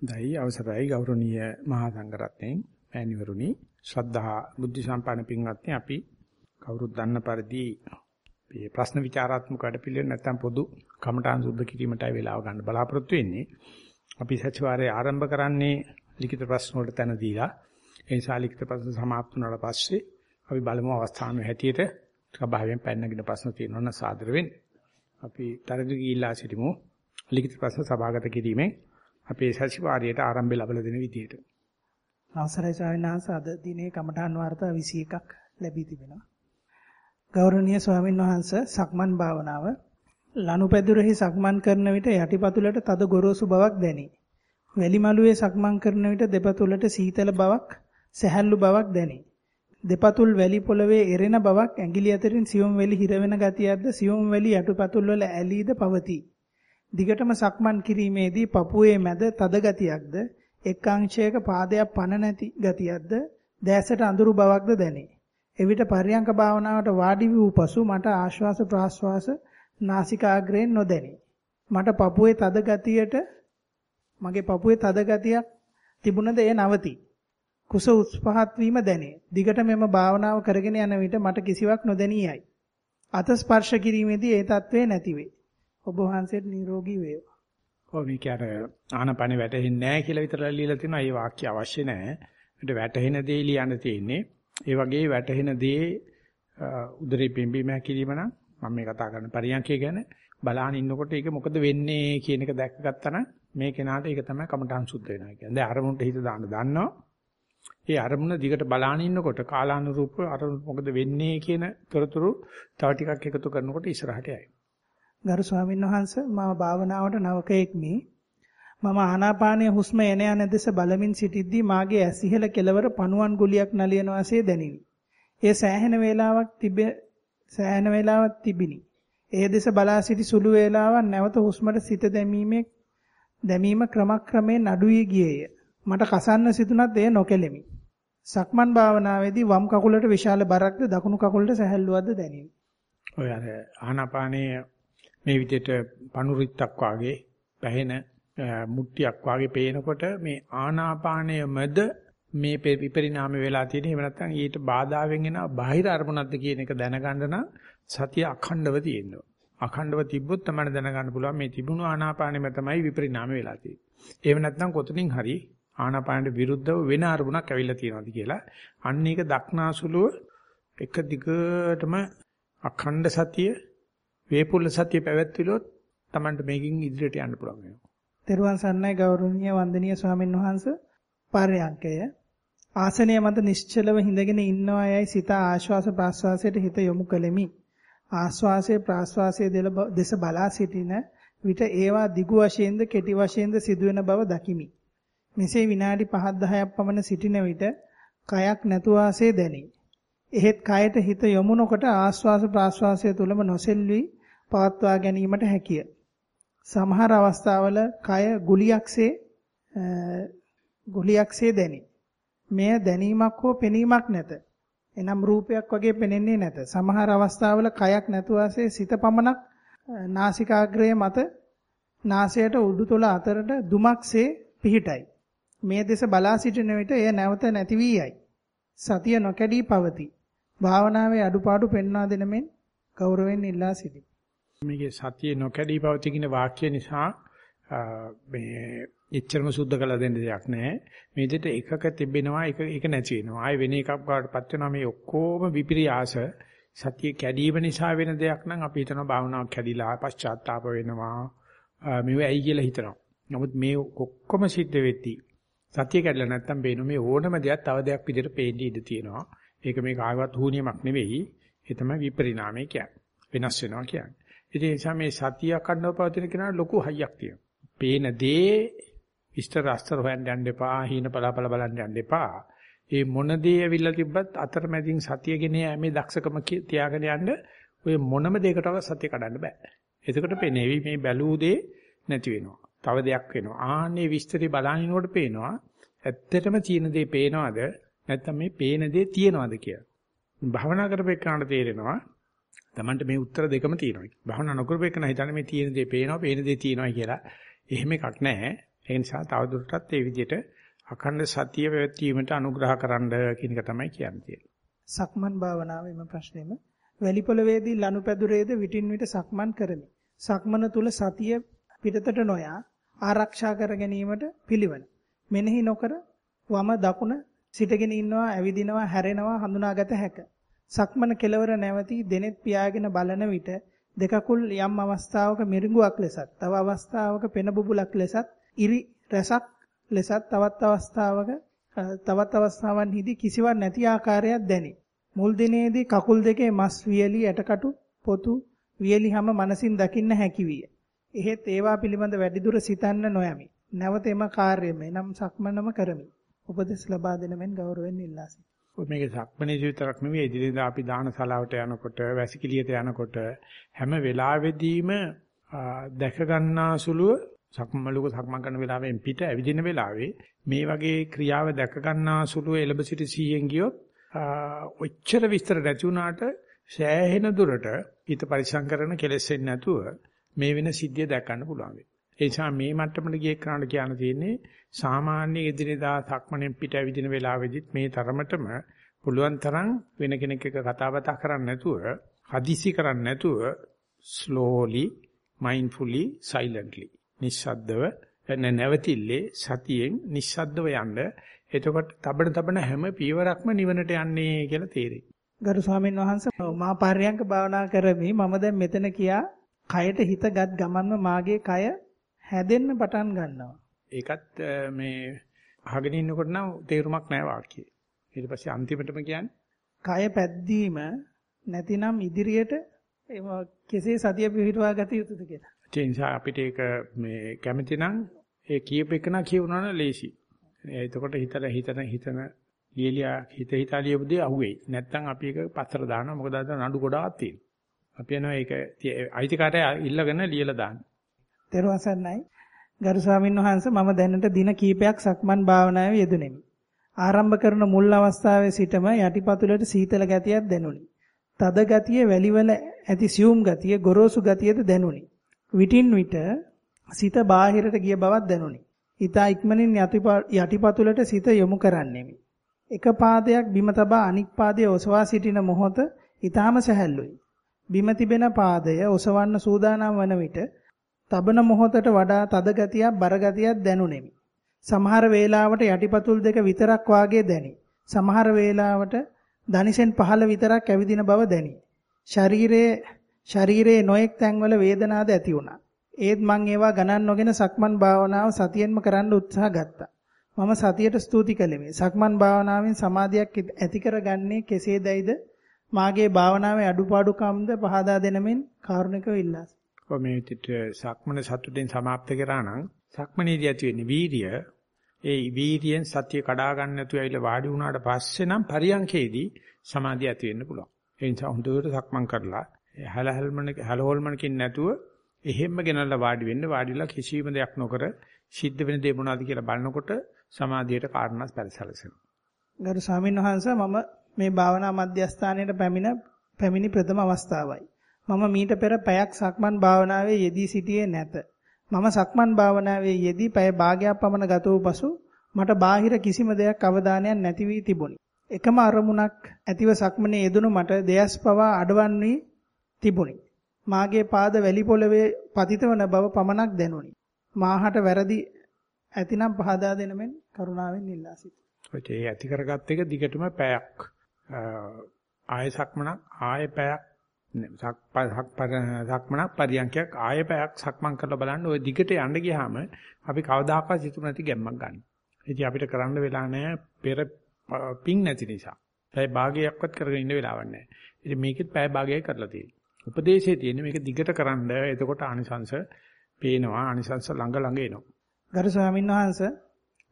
දැයි අවසරයි ගෞරවනීය මහා සංඝරත්නයන් මෑණිවරුනි. ශ්‍රද්ධා බුද්ධ සම්පන්න පින්වත්නි අපි කවුරුත් දන්න පරිදි මේ ප්‍රශ්න විචාරාත්මක වැඩපිළිවෙල නැත්තම් පොදු කමඨාන් සුද්ධ කිරීමටයි වෙලාව ගන්න බලාපොරොත්තු වෙන්නේ. අපි සතිವಾರයේ ආරම්භ කරන්නේ ලිඛිත ප්‍රශ්න වලට තැන දීලා. ඒ නිසා ලිඛිත ප්‍රශ්න સમાප්ත වුණාට පස්සේ අපි බලමු අවස්ථාන හැටියට ස්වභාවයෙන් පැනනගෙන ප්‍රශ්න තියෙනවා නම් සාදර වෙන්න. අපි තරග ගිහිල්ලා සිටිමු. ලිඛිත ප්‍රශ්න සභාගත කිරීමේ අපේ සතිವಾರයට ආරම්භය ලැබලා දෙන විදියට. අවසරයි ස්වාමීන් වහන්සේ අද දිනේ කමඨාන් වාර්තා 21ක් ලැබී තිබෙනවා. ගෞරවනීය ස්වාමීන් වහන්සේ සක්මන් භාවනාව ලනුපැදුරෙහි සක්මන් කරන විට යටිපතුලට තද ගොරෝසු බවක් දැනේ. වැලිමලුවේ සක්මන් කරන විට දෙපතුලට සීතල බවක්, සැහැල්ලු බවක් දැනේ. දෙපතුල් වැලි පොළවේ එරෙන බවක් ඇඟිලි අතරින් සියුම් වැලි හිර වෙන ගතියක්ද සියුම් වැලි යටිපතුල් වල ඇලීද පවතී. දිගටම සක්මන් කිරීමේදී පපුවේ මැද තද ගතියක්ද එක් අංශයක පාදයක් පන නැති ගතියක්ද දැසට අඳුරු බවක්ද දැනේ. එවිට පර්යංක භාවනාවට වාඩි වූ පසු මට ආශ්වාස ප්‍රාශ්වාස නාසිකාග්‍රයෙන් නොදැනේ. මට පපුවේ තද ගතියට මගේ පපුවේ තද ගතියක් තිබුණද එය නවති. කුස උස් පහත් වීම දැනේ. දිගට මෙම භාවනාව කරගෙන යන විට මට කිසිවක් නොදැනියයි. අත ස්පර්ශ කිරීමේදී ඒ తත්වේ නැති වේ. ඔබ වහන්සේට නිරෝගී වේවා. ඔව් මේක අර ආනපන වැටෙන්නේ නැහැ කියලා විතරලා ලියලා තිනවා. ඒ වාක්‍ය අවශ්‍ය නැහැ. ඒකට වැටෙන දේ ලියන්න තියෙන්නේ. ඒ වගේ වැටෙන දේ උදරේ පිම්බීම හැකිලිම නම් මම මේ කතා කරන පරියන්කය ගැන බලාන ඉන්නකොට ඒක මොකද වෙන්නේ කියන එක දැක්කගත්තා නම් මේ කෙනාට ඒක තමයි කමඨං සුද්ධ වෙනවා කියන්නේ. දැන් අරමුණට හිත දාන්න දන්නවා. ඒ අරමුණ දිගට බලාන ඉන්නකොට කාලානුරූපව අරමුණ මොකද වෙන්නේ කියන තොරතුරු තව ටිකක් එකතු කරනකොට ඉස්සරහට යයි. ගරු ස්වාමීන් වහන්සේ මම භාවනාවට නවකයෙක් මේ මම ආනාපානයේ හුස්ම එන යන දෙස බලමින් සිටිද්දී මාගේ ඇස් ඉහළ කෙළවර පණුවන් ගුලියක් නලියන වාසේ දැනිනි. ඒ සෑහෙන වේලාවක් තිබෙ සෑහෙන වේලාවක් තිබිනි. ඒ දෙස බලා සිටි සුළු වේලාවක් නැවත හුස්මට සිත දැමීමේ දැමීම ක්‍රමක්‍රමයෙන් අඩු වී ගියේය. මට කසන්න සිතුනත් එය නොකෙලෙමි. සක්මන් භාවනාවේදී වම් කකුලට විශාල බරක්ද දකුණු කකුලට සැහැල්ලුවක්ද දැනිනි. ඔය අර ආනාපානයේ මේ විදිහට පණුරිත්තක් වාගේ පැහෙන මුට්ටියක් වාගේ පේනකොට මේ ආනාපානය මැද මේ විපරිණාම වෙලා තියෙන එහෙම නැත්නම් ඊට බාධාවෙන් එන බාහිර අරමුණක්ද කියන එක දැනගන්න නම් සතිය අඛණ්ඩව තියෙනවා. අඛණ්ඩව තිබ්බොත් තමයි දැනගන්න පුළුවන් මේ තිබුණු ආනාපානෙම තමයි විපරිණාම වෙලා තියෙන්නේ. එහෙම නැත්නම් කොතනින් හරි ආනාපානට විරුද්ධව වෙන අරමුණක් ඇවිල්ලා තියෙනවාද කියලා අන්න ඒක දක්නාසුලුව එක දිගටම අඛණ්ඩ සතිය වේපුල්ල සතිය පැවැත්විලොත් Tamanට මේකෙන් ඉදිරියට යන්න පුළුවන් වෙනවා. තෙරුවන් සරණයි ගෞරවනීය වන්දනීය ස්වාමීන් වහන්සේ පරයන්කය ආසනය මත නිශ්චලව හිඳගෙන ඉන්නවා යයි සිත ආශ්වාස ප්‍රාශ්වාසයට හිත යොමු කළෙමි. ආශ්වාසයේ ප්‍රාශ්වාසයේ දෙස බලා සිටින විට ඒවා දිගු වශයෙන්ද කෙටි වශයෙන්ද සිදුවෙන බව දකිමි. මෙසේ විනාඩි 5-10ක් පමණ සිටින විට කයක් නැතු වාසේ දැනේ. එහෙත් කයට හිත යොමු නොකොට ආශ්වාස ප්‍රාශ්වාසය තුලම නොසෙල්වි පවත්වා ගැනීමට හැකිය. සමහර අවස්ථාවල කය ගුලියක්සේ ගුලියක්සේ දැනේ. මෙය දැනීමක් හෝ පෙනීමක් නැත. එනම් රූපයක් වගේ පෙනෙන්නේ නැත. සමහර අවස්ථාවල කයක් නැතුවසේ සිත පමණක් නාසිකාග්‍රය මත නාසයට උඩුතොල අතරට දුමක්සේ පිහිටයි. මේ දෙස බලා සිටින විට එය නැවත නැති වී යයි. සතිය නොකැඩී පවතී. භාවනාවේ අඩුපාඩු පෙන්වා දෙන මෙන් ගෞරවයෙන් ඉල්ලා සිටිමි. මේකේ සතිය නොකැඩී පවතී කියන වාක්‍ය නිසා මේ එච්චරම සුද්ධ කළ දෙන්න දෙයක් නැහැ. මේ දෙට එකක තිබෙනවා එක එක නැති වෙනවා. ආයේ වෙන එකක් වඩටපත් වෙනවා මේ ඔක්කොම විපිරියාස සතිය කැඩීම නිසා වෙන දෙයක් නම් අපි හිතනවා භාවනාවක් කැඩිලා පශ්චාත්තාප වෙනවා. මේව ඇයි කියලා හිතනවා. නමුත් මේ ඔක්කොම සිද්ධ වෙtti සතිය කැඩලා නැත්තම් බේනෝ මේ ඕනම දෙයක් තව දෙයක් විදිහට පේන්න ඉඩ තියෙනවා. ඒක මේ කාගවත් හුනියමක් නෙවෙයි. ඒ තමයි විපරිණාමය කියන්නේ. වෙනස් වෙනවා කියන්නේ. ඒ නිසා මේ සතිය අකණ්ඩව පවතින කෙනාට ලොකු හයියක් තියෙනවා. පේන දේ විස්තර අස්තර හොයන්න යන්න එපා. හීන පලාපල බලන්න යන්න එපා. ඒ මොන දේ ඇවිල්ලා තිබ්බත් අතරමැදින් සතියගෙන යෑමේ දක්ෂකම තියාගෙන යන්න ඔය මොනම දෙයකටවත් සතිය කඩන්න බෑ. එතකොට පේනේවි මේ බැලූ දේ නැති වෙනවා. තව දෙයක් වෙනවා. ආන්නේ විස්තරي බලනිනකොට පේනවා ඇත්තටම තියෙන දේ පේනවද නැත්නම් මේ පේන දේ තියනවාද කියලා. භවනා කරපේකනට තේරෙනවා. Tamanට මේ උත්තර දෙකම තියෙනවා. භවනා නොකරපේකන හිතන්නේ මේ තියෙන දේ පේනවා, පේන දේ තියෙනවා කියලා. එහෙම එකක් නැහැ. ඒ නිසා තවදුරටත් ඒ විදිහට අඛණ්ඩ සතිය පැවැත්වීමට අනුග්‍රහ කරන්න කියන එක තමයි කියන්නේ. සක්මන් භාවනාවේම ප්‍රශ්නෙම වැලි පොළවේදී ලනුපැදුරේද විටින් විට සක්මන් කරමි. සක්මන තුල සතිය පිටතට නොයා ආරක්ෂා කර ගැනීමට පිළිවන. මෙනෙහි නොකර වම දකුණ සිටගෙන ඉන්නවා ඇවිදිනවා හැරෙනවා හඳුනාගත හැක. සක්මන කෙලවර නැවතී දෙනෙත් පියාගෙන බලන විට දෙකකුල් යම් අවස්ථාවක මිරිඟුවක් ලෙසත් තව අවස්ථාවක පෙන බුබුලක් ලෙසත් ඉරි රසක් ලෙසත් තවත් අවස්ථාවක තවත් අවස්ථාවන්හිදී කිසිවක් නැති ආකාරයක් දැනේ. මුල් දිනේදී කකුල් දෙකේ මස් වියලි යටකටු පොතු වියලි හැම මනසින් දකින්න හැකි විය. එහෙත් ඒවා පිළිබඳ වැඩිදුර සිතන්න නොයමි. නැවත එම කාර්යම එනම් සක්මනම කරමි. උපදෙස් ලබා දෙන මෙන් ගෞරවයෙන් ඉල්ලා සිටිනවා. මේක සක්මනේ විතරක් නෙවෙයි ඉදිරියට අපි දානශාලාවට යනකොට වැසිකිළියට යනකොට හැම වෙලාවෙදීම දැක ගන්නාසුලුව සක්මලුක සක්මන් කරන වෙලාවෙන් පිට ඇවිදින වෙලාවේ මේ වගේ ක්‍රියාව දැක ගන්නාසුලුව එලබ සිට 100න් ගියොත් ඔච්චර විස්තර නැති වුණාට සෑහෙන දුරට හිත පරිසම් කරන කෙලෙස් වෙන්නේ නැතුව මේ වෙන සිද්ධිය දැක්කන්න පුළුවන් වෙයි. ඒ නිසා මේ මට්ටමට ගියේ කරන්න කියන්න තියෙන්නේ සාමාන්‍ය එදිනෙදා සක්මණෙන් පිට ඇවිදින වෙලාවෙදිත් මේ තරමටම පුළුවන් තරම් වෙන කෙනෙක් එක්ක කතා බතා කරන්නේ නැතුව හදිසි කරන්නේ නැතුව slowly mindfully silently නිස්සද්දව නැවතිල්ලේ සතියෙන් නිස්සද්දව යන්න එතකොට තබන තබන හැම පියවරක්ම නිවනට යන්නේ කියලා තේරෙයි. ගරු ස්වාමීන් වහන්සේ මා පාර්යංක භාවනා කරමි මම දැන් මෙතන කියා කයට හිතගත් ගමන්ම මාගේ කය හැදෙන්න පටන් ගන්නවා. ඒකත් මේ අහගෙන ඉන්නකොට නම් තේරුමක් නැහැ වාක්‍යය. ඊට පස්සේ අන්තිමටම කියන්නේ කය පැද්දීම නැතිනම් ඉදිරියට කෙසේ සතිය පිහිටුවා ගත යුතුද කියලා. ඒ නිසා අපිට ඒක මේ කැමති නම් ඒ කියප එක නා කියවනවා නම් ලේසි. එතකොට හිතලා හිතන හිතන ලියලියා හිත හිතා ලියපුදී අහුවෙයි. නැත්තම් අපි ඒක පස්සට දානවා. මොකද අද නඩු ගොඩාක් තියෙනවා. අපි යනවා ඒක අයිතිකාරය ඉල්ලගෙන ලියලා දාන්න. තෙරුවන් සරණයි. ගරු ස්වාමීන් වහන්සේ මම දැනට දින කීපයක් සක්මන් භාවනාවේ යෙදුණෙමි. ආරම්භ කරන මුල් අවස්ථාවේ සිටම යටිපතුලට සීතල ගතියක් දැනුනි. තද ගතිය වැලිවල ඇති සියුම් ගතිය ගොරෝසු ගතියද දැනුනි. විටින් විට සිත බාහිරට ගිය බවක් දැනුනි. ඊතා ඉක්මනින් යටිපතුලට සිත යොමු කරන්නෙමි. එක පාදයක් බිම තබා අනික් පාදයේ ඔසවා සිටින මොහොත ඊටාම සැහැල්ලුයි. බිම තිබෙන පාදය ඔසවන්න සූදානම් වන විට තබන මොහොතට වඩා තද ගතියක් බර ගතියක් දැනුනෙමි. සමහර වේලාවට යටිපතුල් දෙක විතරක් වාගේ දැනි. සමහර වේලාවට දනිසෙන් පහළ විතරක් ඇවිදින බව දැනි. ශරීරයේ ශරීරයේ නොඑක් තැන්වල වේදනාද ඇති වුණා. ඒත් මං ඒවා ගණන් නොගෙන සක්මන් භාවනාව සතියෙන්ම කරන්න උත්සාහ ගත්තා. මම සතියට ස්තුති කළෙමි. සක්මන් භාවනාවෙන් සමාධියක් ඇති කරගන්නේ කෙසේදයිද මාගේ භාවනාවේ අඩුපාඩුකම්ද පහදා දෙනමින් කාරුණිකව ඉල්ලා ඔබ මේ විදිහට සක්මන සතුටෙන් સમાප්ත කරා නම් සක්මනේදී ඇති වෙන්නේ වීරිය. ඒ වීරියෙන් සතිය කඩා ගන්න නැතුව ඇවිල්ලා වාඩි වුණාට පස්සේ නම් පරියන්කේදී සමාධිය ඇති වෙන්න පුළුවන්. ඒ නිසා හොඳට සක්මන් කරලා හැලහැල්මන හැලහොල්මනකින් නැතුව එහෙම්ම ගෙනල්ලා වාඩි වෙන්න වාඩිලා කිසිම දෙයක් නොකර සිද්ධ වෙන දේ මොනවද කියලා බලනකොට සමාධියට කාරණා පරිසලසෙනවා. ගරු ස්වාමීන් වහන්සේ මම මේ භාවනා මධ්‍යස්ථානයේ පැමිණ පැමිණි ප්‍රථම අවස්ථාවයි. මම මීට පෙර පැයක් සක්මන් භාවනාවේ යෙදී සිටියේ නැත. මම සක්මන් භාවනාවේ යෙදී පැය භාගයක් පමණ ගත වූ පසු මට බාහිර කිසිම දෙයක් අවධානයක් නැති වී තිබුණි. එකම අරමුණක් ඇතිව සක්මනේ යෙදුණු මට දෙයස් පවා අඩවන් වී තිබුණි. මාගේ පාද වැලි පොළවේ පතිත වන බව පමණක් දැනුනි. මාහට වැරදි ඇතිනම් පහදා දෙනමෙන් කරුණාවෙන් ඉල්ලා සිටිනවා. ඔය ඇති කරගත් එක දිගටම පැයක් ආය සක්මනක් ආය පැයක් සක්මනක් පරියන්කයක් ආය පැයක් සක්මන් කරලා බලන්න ওই දිගට යන්න ගියාම අපි කවදාකවත් හිතුව නැති ගැම්මක් ගන්න. ඉතින් අපිට කරන්න වෙලා නැහැ පෙර පිං නැති නිසා. පැය භාගයක්වත් කරගෙන ඉන්න වෙලාවක් නැහැ. ඉතින් මේකෙත් පැය භාගයයි කරලා තියෙන්නේ. උපදේශයේ තියෙන්නේ මේක දිගට කරන්න. එතකොට ආනිසංශ පේනවා. ආනිසංශ ළඟ ළඟ එනවා. ගරු ස්වාමීන් වහන්සේ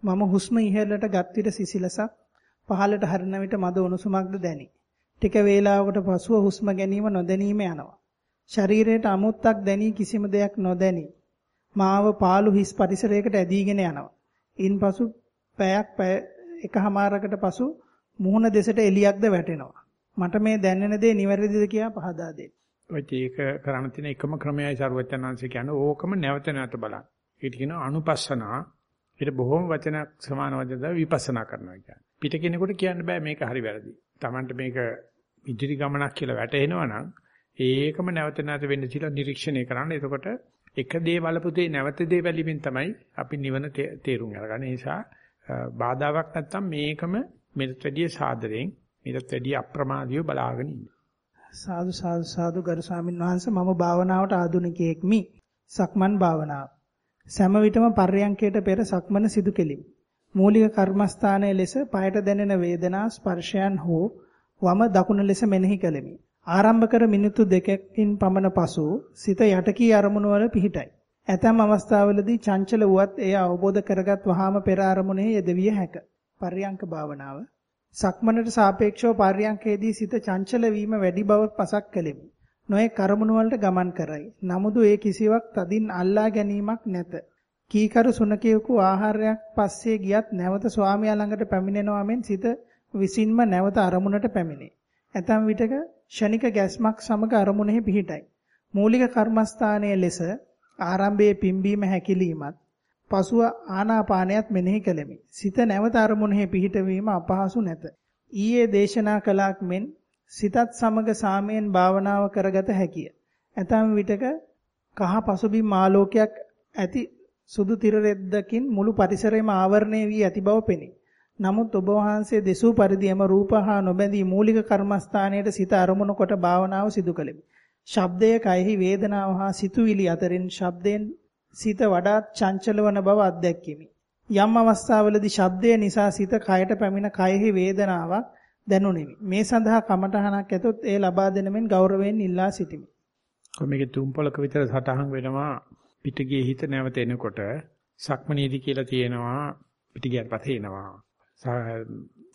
මම හුස්ම ඉහළට ගත් විට සිසිලසක් පහළට හරින විට මද උණුසුමක්ද දැනේ. ටික වේලාවකට පසුව හුස්ම ගැනීම නොදැනීම යනවා. ශරීරයට අමුත්තක් දැනී කිසිම දෙයක් නොදැනි. මාව පාළු හිස් පරිසරයකට ඇදීගෙන යනවා. ඉන්පසු පැයක් පැය එකහමාරකට පසු මුහුණ දෙසට එලියක්ද වැටෙනවා. මට මේ දැනෙන දේ නිවැරදිද කියා පහදා දෙන්න. ඔය ඒක කරන්න තියෙන එකම ක්‍රමයයි සරුවචනාංශ කියන්නේ ඕකම නැවත නැවත බලන්න. ඒක කියනවා අනුපස්සනා ඊට බොහොම වචනක් සමාන වචන විපස්සනා කරනවා කියන්නේ. පිට කෙනෙකුට කියන්න බෑ මේක හරි වැරදි. Tamanට මේක ඉදිරි ගමනක් කියලා වැටහෙනවා නම් ඒකම නැවත නැවත වෙන්න තියලා නිරීක්ෂණය කරන්න. එතකොට එක දේ බලපු දේ නැවත දේ බැලීමෙන් තමයි අපි නිවන තේරුම් අරගන්නේ. ඒ නිසා බාධාවක් නැත්තම් මේකම මෙලත් වැඩිය සාදරයෙන් මෙලත් වැඩිය අප්‍රමාදීව බලාගෙන ඉන්න. සාදු සාදු සාදු ගරු ස්වාමීන් වහන්සේ මම භාවනාවට ආධුනිකයෙක්මි. සක්මන් භාවනාව. සෑම විටම පර්යංකයට පෙර සක්මන සිදු කෙලිමි. මූලික කර්මස්ථානයේ ලෙස পায়ට දැනෙන වේදනා ස්පර්ශයන් හෝ වම දකුණ ලෙස මෙනෙහි කළෙමි. ආරම්භ කර මිනිත්තු දෙකකින් පමණ පසු සිත යටකී අරමුණු වල පිහිටයි. ඇතැම් අවස්ථාවලදී චංචල වුවත් එය අවබෝධ කරගත් වහාම පෙර අරමුණෙහි යෙදවිය හැක. පර්යංක භාවනාව සක්මනට සාපේක්ෂව පර්යංකයේදී සිත චංචල වීම වැඩි බව පසක් කළෙමි. නොයේ කරමුණු වලට ගමන් කරයි. නමුදු ඒ කිසිවක් තදින් අල්ලා ගැනීමක් නැත. කීකරු සුනකයෙකු ආහාරයක් පස්සේ ගියත් නැවත ස්වාමියා ළඟට පැමිණෙනවා මෙන් සිත විසින්ම නැවත අරමුණට පැමිණේ. ඇතම් විටක ෂණික ගැස්මක් සමග අරමුණෙහි පිහිටයි. මූලික කර්මස්ථානයේ ලෙස ආරම්භයේ පිම්බීම හැකිලීමත් පසුව ආනාපානයත් මෙනෙහි කළෙමි. සිත නැවත අරමුණෙහි පිහිටවීම අපහසු නැත. ඊයේ දේශනා කළාක් මෙන් සිතත් සමග සාමයෙන් භාවනාව කරගත හැකිය. ඇතම් විටක කහ පසුබිම් ආලෝකයක් ඇති සුදු තිර රෙද්දකින් මුළු පරිසරයම ආවරණය වී ඇති බව පෙනේ. නමුත් ඔබ වහන්සේ දෙසූ පරිදිම රූප හා නොබැඳී මූලික කර්මස්ථානයේ සිත අරමුණු කොට භාවනාව සිදු කළෙමි. ශබ්දය කයෙහි වේදනාව හා සිතුවිලි අතරින් ශබ්දෙන් සිත වඩාත් චංචල වන බව අත්දැක්කෙමි. යම් අවස්ථාවලදී ශබ්දය නිසා සිත කයට පැමිණ කයෙහි වේදනාවක් දැනුනිමි. මේ සඳහා කමඨහනක් ඇතොත් ඒ ලබා දෙන මෙන් ගෞරවයෙන් ඉල්ලා සිටිමි. මේකේ තුන් පොලක විතර සටහන් වෙනවා පිටගියේ හිත නැවත එනකොට සක්මනීදි කියලා තියෙනවා පිටගියට පස්සේ එනවා.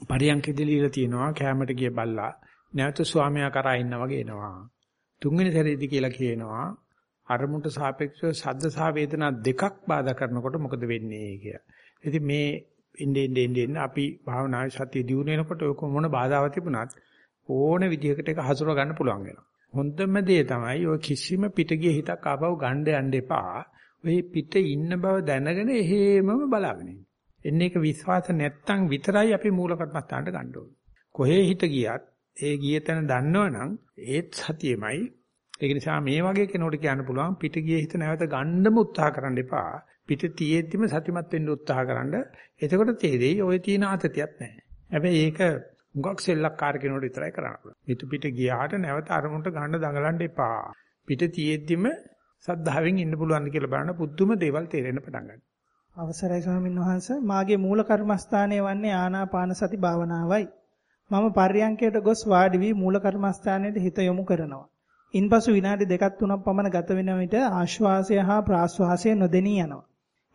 පරියන්කෙදී ලියලා තියෙනවා කැමරට ගිය බල්ලා නැවත ස්වාමියා කරා ඉන්නා වගේ එනවා. තුන්වෙනි සැරේදී කියලා කියනවා අරමුණට සාපේක්ෂව ශබ්ද සහ වේදනා දෙකක් බාධා කරනකොට මොකද වෙන්නේ කියලා. ඉතින් මේ ඉන්නේ ඉන්නේ ඉන්නේ අපි භාවනාවේ සතිය දියුණු වෙනකොට ඔය මොන බාධාවක් තිබුණත් ඕන විදිහකට ඒක හසුර ගන්න පුළුවන් වෙනවා. හොඳම දේ තමයි ඔය කිසිම පිටගිය හිතක් ආපහු ගන්න යන්න එපා. ඔය පිට ඉන්න බව දැනගෙන එහෙමම බලාගෙන ඉන්න. එන්නේ ඒක විශ්වාස නැත්තම් විතරයි අපි මූල කර්මස්ථානට ගන්න ඕනේ. කොහේ හිත ගියත් ඒ ගිය තැන දන්නවනම් ඒත් සතියෙමයි. ඒක නිසා මේ වගේ කෙනෙකුට කියන්න පුළුවන් පිට ගිය හිත නැවත ගන්නම උත්සාහ කරන්න එපා. පිට තියෙද්දිම සතිමත් වෙන්න උත්සාහ කරන්න. එතකොට තේරෙයි ඔය තියෙන ආතතියක් නැහැ. හැබැයි ඒක මුගක් සෙල්ලක්කාර කෙනෙකුට විතරයි කරන්න පුළුවන්. පිට පිට ගියාට නැවත අරමුණට ගන්න දඟලන්න එපා. පිට තියෙද්දිම සද්ධාවෙන් ඉන්න පුළුවන්ද කියලා බලන්න පුදුම දේවල් තේරෙන්න පටන් ගන්නවා. අවසරයි ස්වාමීන් වහන්ස මාගේ මූල කර්මස්ථානය වන්නේ ආනාපාන සති භාවනාවයි. මම පර්යංකයට ගොස් වාඩි වී මූල කර්මස්ථානයේ හිත යොමු කරනවා. ඉන්පසු විනාඩි දෙකක් තුනක් පමණ ගත වෙන විට ආශ්වාසය හා ප්‍රාශ්වාසය නොදෙනී යනවා.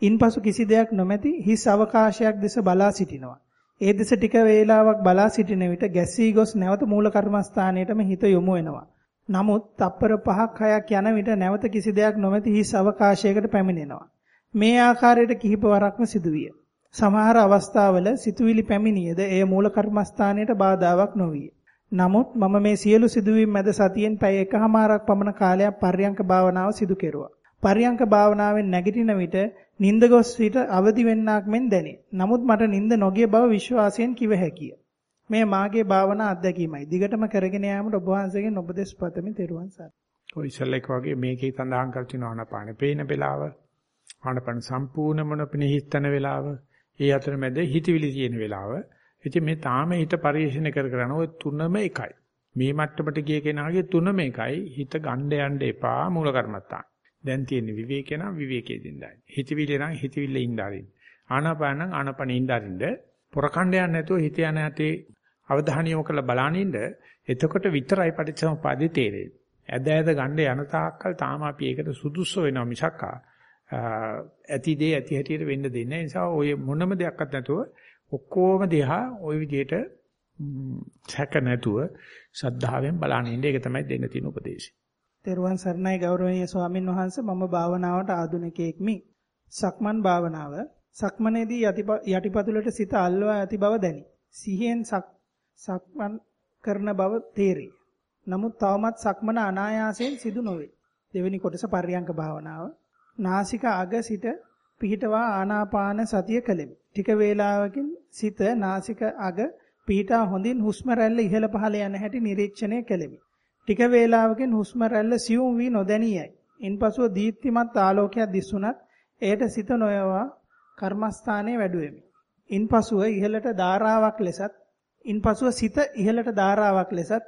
ඉන්පසු කිසි දෙයක් නොමැති හිස් අවකාශයක් දෙස බලා සිටිනවා. ඒ දෙස ටික වේලාවක් බලා සිටින විට ගැස්සී ගොස් නැවත මූල කර්මස්ථානයටම හිත යොමු වෙනවා. නමුත් තප්පර 5ක් 6ක් යන විට නැවත කිසි දෙයක් නොමැති හිස් අවකාශයකට පැමිණෙනවා. මේ ආකාරයට කිහිප වරක්ම සිදුවිය. සමහර අවස්ථාවල සිතුවිලි පැමිණියද එය මූල කර්මස්ථානයට බාධාවක් නොවිය. නමුත් මම මේ සියලු සිදුවීම් මැද සතියෙන් පැය එකහමාරක් පමණ කාලයක් පර්යංක භාවනාව සිදු කෙරුවා. පර්යංක භාවනාවෙන් නැගිටින විට නිින්ද ගොස් විට අවදි වෙන්නක් මෙන් දැනේ. නමුත් මට නිින්ද නොගිය බව විශ්වාසයෙන් කිව හැකිය. මේ මාගේ භාවනා අත්දැකීමයි. දිගටම කරගෙන යාමට ඔබ වහන්සේගෙන් උපදෙස් පතමි. තෙරුවන් සරණයි. ඔය ඉස්සල්ලෙක් වගේ මේකේ සඳහන් කර තිනවා ආනපාන පේන වෙලාව ආනපාන සම්පූර්ණම නොපෙනහිස්තන වෙලාව ඒ අතරමැද හිතවිලි තියෙන වෙලාව ඉතින් මේ තාම හිත පරිශීලනය කර කරන ඔය තුනම එකයි මේ මට්ටමට ගිය කෙනාගේ තුනම එකයි හිත ගණ්ඩ යන්න එපා මූල කර්මත්තාන දැන් තියෙන විවේකේ නම් විවේකයේ දින්දයි හිතවිලි නම් හිතවිල්ලේ ඉඳාරින් ආනාපාන නම් ආනාපානේ ඉඳාරින්ද පොරකණ්ඩ යන්නේ නැතුව හිත යන ඇතේ අවධානය යොමු කරලා බලනින්ද එතකොට විතරයි පටිච්චසමුපාදේ තේරෙන්නේ ඇද ඇද ගන්න යන තාක්කල් තාම අපි ඒකට සුදුසු වෙනවා මිසක්කා ඇති දේ ඇති හැටියට වෙන්න දෙන්නේ නැහැ. නිසා ඔය මොනම දෙයක්වත් නැතුව ඔක්කොම දෙහා ওই විදිහට සැක නැතුව ශද්ධාවෙන් බලන්න ඉන්නේ. ඒක තමයි දෙන්න තියෙන උපදේශය. තෙරුවන් සරණයි ගෞරවනීය ස්වාමින් වහන්සේ මම භාවනාවට ආධුනිකයෙක්මි. සක්මන් භාවනාව සක්මනේදී යටිපතුලට සිත අල්වා ඇති බව දැනි. සිහියෙන් සක්මන් කරන බව තේරේ. නමුත් තවමත් සක්මන අනායාසයෙන් සිදු නොවේ. දෙවෙනි කොටස පර්යංක භාවනාව නාසික අග සිට පිහිටවා ආනාපාන සතිය කළෙමි. ටික වේලාවකින් සිත නාසික අග පිහිටා හොඳින් හුස්ම රැල්ල ඉහළ පහළ යන හැටි නිරීක්ෂණය කළෙමි. ටික වේලාවකින් හුස්ම රැල්ල සියුම් වී නොදැනියයි. ඉන්පසුව දීප්තිමත් ආලෝකයක් දිස්සුණත් එයට සිත නොයවා කර්මස්ථානයේ වැඩුවෙමි. ඉන්පසුව ඉහළට ධාරාවක් ලෙසත් ඉන්පසුව සිත ඉහළට ධාරාවක් ලෙසත්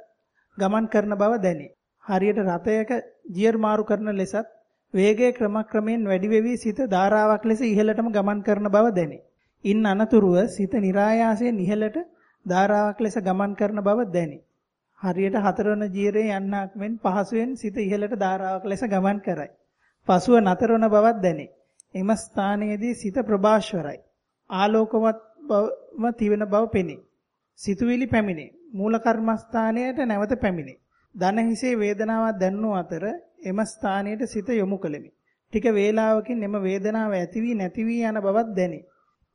ගමන් කරන බව දැනේ. හරියට රථයක ජියර් මාරු කරන ලෙසත් වේගය ක්‍රමක්‍රමයෙන් වැඩි වෙවි සිත ධාරාවක් ලෙස ඉහළටම ගමන් කරන බව දැනේ. ඉන් අනතුරුව සිත નિરાයාසයෙන් ඉහළට ධාරාවක් ලෙස ගමන් කරන බව දැනේ. හරියට හතරවන ජීරේ යන්නක් මෙන් පහසුවෙන් සිත ඉහළට ධාරාවක් ලෙස ගමන් කරයි. පසුව නතරවන බවක් දැනේ. එම ස්ථානයේදී සිත ප්‍රභාෂවරයි. ආලෝකවත් බව තිවෙන බව පෙනේ. සිතුවිලි පැමිණේ. මූල කර්මස්ථානයට නැවත පැමිණේ. දන හිසේ වේදනාවක් දැනුණු අතර එම ස්ථානයට සිත යොමු කළෙමි. ටික වේලාවකින් එම වේදනාව ඇති වී නැති වී යන බවක් දැනේ.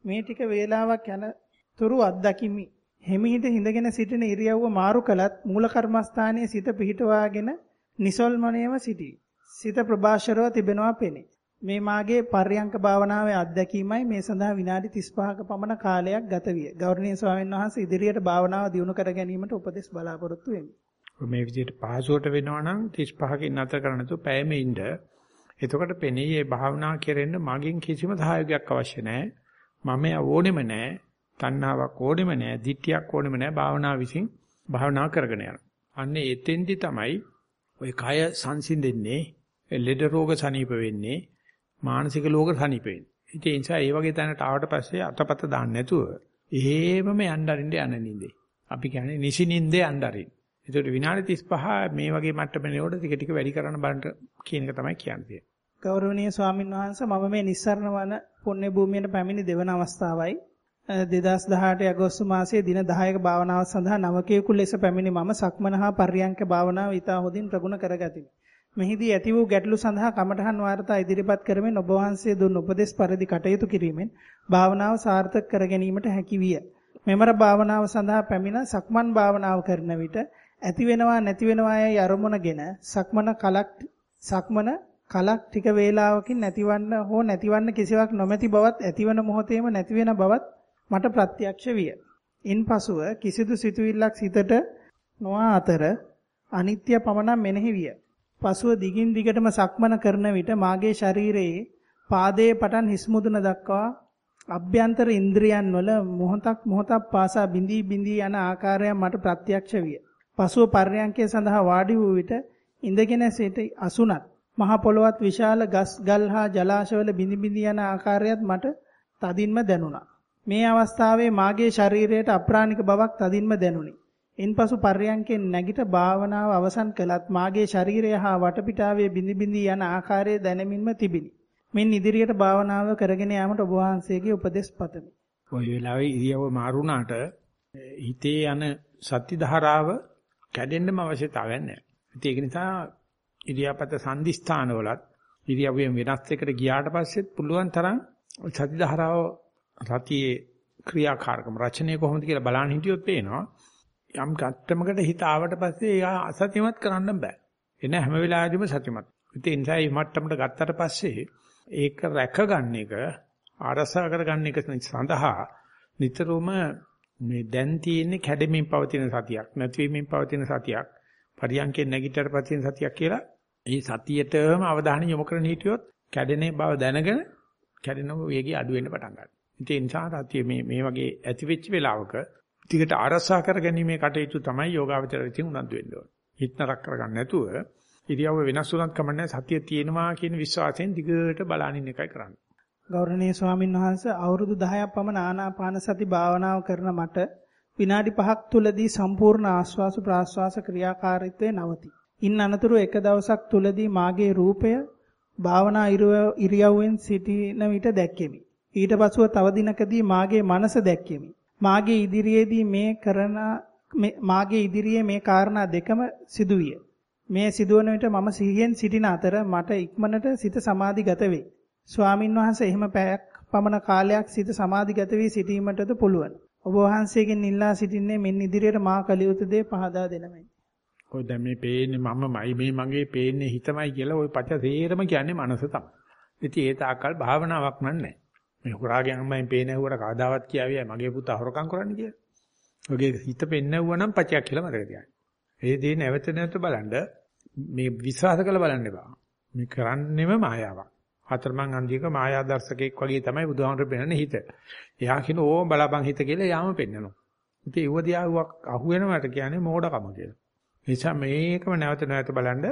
මේ ටික වේලාවක් යනතුරු අත්දකිමි. හිමිහිට හිඳගෙන සිටින ඉරියව්ව මාරු කළත් මූල කර්මස්ථානයේ සිත පිහිටවාගෙන නිසල්මණේම සිටී. සිත ප්‍රභාෂරව තිබෙනවා පෙනේ. මේ මාගේ පර්යංක භාවනාවේ අත්දැකීමයි මේ සඳහා විනාඩි 35ක පමණ කාලයක් ගත විය. ගෞරවනීය ස්වාමීන් වහන්සේ ඉදිරියට භාවනාව දියුණු කර ගැනීමට උපදෙස් බලාපොරොත්තු වෙමි. මේ විදිහට පහසුවට වෙනවා නම් 35කින් නැතර කරන්න තු පැයෙම ඉන්න. එතකොට පෙනේ මේ භාවනා කෙරෙන්න මගෙන් කිසිම සහයෝගයක් අවශ්‍ය නැහැ. මම ඕනෙම නැහැ. තණ්හාවක් ඕනෙම නැහැ. දිට්ඨියක් ඕනෙම නැහැ. භාවනාව විසින් භාවනා කරගෙන යනවා. අන්න එතෙන්දි තමයි ওই කය සංසිඳෙන්නේ, ලෙඩ රෝග සනීප වෙන්නේ, මානසික ලෝක සනීප වෙන්නේ. ඉතින් ඒ නිසා ඒ වගේ තැනට ආවට පස්සේ අතපත දාන්න නැතුව එහෙමම යන්න අරින්න යන නින්දේ. අපි කියන්නේ නිසි නින්දේ යන්න අරින්න. ඒකට විනාඩි 35 මේ වගේ මට්ටමේනකොට ටික ටික වැඩි කරන්න බලන්න කියන එක තමයි කියන්නේ. ගෞරවනීය ස්වාමීන් වහන්සේ මම මේ නිස්සරණ වන පුණ්‍ය භූමියට පැමිණි දෙවන අවස්ථාවයි 2018 අගෝස්තු මාසයේ දින 10ක භාවනාව සඳහා නවකයෙකු ලෙස පැමිණි මම සක්මන හා පර්යංක භාවනාව ඉතා හොඳින් ප්‍රගුණ කරගතිමි. මෙහිදී ඇති වූ ගැටලු සඳහා කමඨහන් වාර්තා ඉදිරිපත් කරමින් ඔබ වහන්සේ දුන් උපදෙස් පරිදි කටයුතු කිරීමෙන් භාවනාව සාර්ථක කර ගැනීමට හැකි විය. මෙමර භාවනාව සඳහා පැමිණ සක්මන් භාවනාව කරන විට ඇති වෙනවා නැති වෙනවා යයි අරමුණගෙන සක්මන කලක් සක්මන කලක් ටික වේලාවකින් නැතිවන්න හෝ නැතිවන්න කිසිවක් නොමැති බවත් ඇතිවන මොහොතේම නැති වෙන බවත් මට ප්‍රත්‍යක්ෂ විය. ඉන්පසුව කිසිදු සිතුවිල්ලක් සිතට නොආ අතර අනිත්‍ය පමණ මෙනෙහි විය. පසුව දිගින් දිගටම සක්මන කරන විට මාගේ ශරීරයේ පාදයේ පටන් හිස් මුදුන දක්වා අභ්‍යන්තර ඉන්ද්‍රියන් වල මොහොතක් මොහොතක් පාසා බිඳී බිඳී යන ආකාරය මට ප්‍රත්‍යක්ෂ විය. පසුව පර්යංකය සඳහා වාඩි වූ විට ඉඳගෙන සිටි අසුනත් මහ පොළොවත් විශාල ගස් ගල් හා ජලාශවල බිඳි බිඳි යන ආකාරයත් මට තදින්ම දැනුණා. මේ අවස්ථාවේ මාගේ ශරීරයට අප්‍රාණික බවක් තදින්ම දැනුනි. ඉන්පසු පර්යංකෙන් නැගිට භාවනාව අවසන් කළත් මාගේ ශරීරය හා වටපිටාවේ බිඳි බිඳි යන ආකාරය දැනෙමින්ම තිබිනි. මින් ඉදිරියට භාවනාව කරගෙන යාමට ඔබ වහන්සේගේ උපදෙස් පතමි. ওই වෙලාවේ ඉරියව්ව මාරුණාට හිතේ යන සත්‍ය ධාරාව කැඩෙන්නම අවශ්‍යතාවයක් නැහැ. ඒක නිසා ඉරියාපත සංදිස්ථානවලත් ඉරියව්වෙන් වෙනස් එකට ගියාට පස්සෙත් පුළුවන් තරම් සති ධාරාව රතියේ ක්‍රියාකාරකම රචනය කොහොමද කියලා බලන්න හිටියොත් පේනවා යම් කට්ටමකට හිත ආවට පස්සේ එයා අසත්‍යමත් කරන්න බෑ. එන හැම වෙලාවෙදිම සත්‍යමත්. ඒ නිසා මේ මට්ටමට ගත්තට පස්සේ ඒක රැකගන්න එක ආරසා කරගන්න එක සඳහා නිතරම මේ දැන් තියෙන්නේ කැඩෙමින් පවතින සතියක් නැතිවීමෙන් පවතින සතියක් පරියන්කේ නැගිටතර පවතින සතියක් කියලා ඒ සතියටම අවධානය යොමු කරන හිටියොත් කැඩෙනේ බව දැනගෙන කැඩෙන වේගය අඩු වෙන්න පටන් ගන්නවා. ඒ නිසා සතිය මේ මේ වගේ ඇති වෙච්ච වෙලාවක ටිකට අරසා කර ගැනීමේ කටයුතු තමයි යෝගාවචරයෙන් උනන්දු වෙන්න ඕනේ. හිතනරක් කරගන්න නැතුව ඉරියව්ව වෙනස් වුණත් කමන්නේ සතිය තියෙනවා කියන විශ්වාසයෙන් දිගට බලනින් එකයි කරන්නේ. ගෞරවනීය ස්වාමීන් වහන්සේ අවුරුදු 10ක් පමණ ආනාපාන සති භාවනාව කරන මට විනාඩි 5ක් තුලදී සම්පූර්ණ ආශ්වාස ප්‍රාශ්වාස ක්‍රියාකාරීත්වය නවති. ඉන් අනතුරු එක දවසක් තුලදී මාගේ රූපය භාවනා ඉරියව්වෙන් සිටින විට දැක්කෙමි. ඊට පසුව තව දිනකදී මාගේ මනස දැක්කෙමි. මාගේ ඉදිරියේදී මේ කරන මාගේ ඉදිරියේ මේ කාරණා දෙකම සිදුවිය. මේ සිදුවන විට මම සිහියෙන් සිටින අතර මට ඉක්මනට සිත සමාධිගත වේ. ස්වාමින් වහන්සේ එහෙම පැයක් පමණ කාලයක් සිත සමාධිගත වී සිටීමටද පුළුවන්. ඔබ වහන්සේගෙන් ඉල්ලා සිටින්නේ මෙන් ඉදිරියට මා කළ යුතු දේ පහදා දෙනමයි. ඔය දැන් මේ පේන්නේ මමමයි මේ මගේ පේන්නේ හිතමයි කියලා ওই පච තේරම කියන්නේ මනස තමයි. ඉතින් ඒ තාක්කල් භාවනාවක් නන්නේ. මේ හොරාගෙන් අම්මෙන් පේන ඇහුවට කවදාවත් කියාවිය මගේ පුතා හොරකම් කරන්න කියලා. ඔගේ හිත පෙන්නවුවා නම් පචයක් කියලා මතක තියාගන්න. ඒ දේ නැවත නැවත බලන්න මේ විශ්වාස කරලා බලන්න එපා. මේ කරන්නෙම මායාවක්. හතරමං අන්දික මායා දර්ශකෙක් වගේ තමයි බුදුහාමර පෙන්නන්නේ හිත. එයා කියන ඕ බලපං හිත කියලා යාම පෙන්නනවා. ඉතින් ඒව දිහා අහු වෙනවට කියන්නේ මෝඩකම කියලා. නිසා මේකම නැවත නැවත බලන්න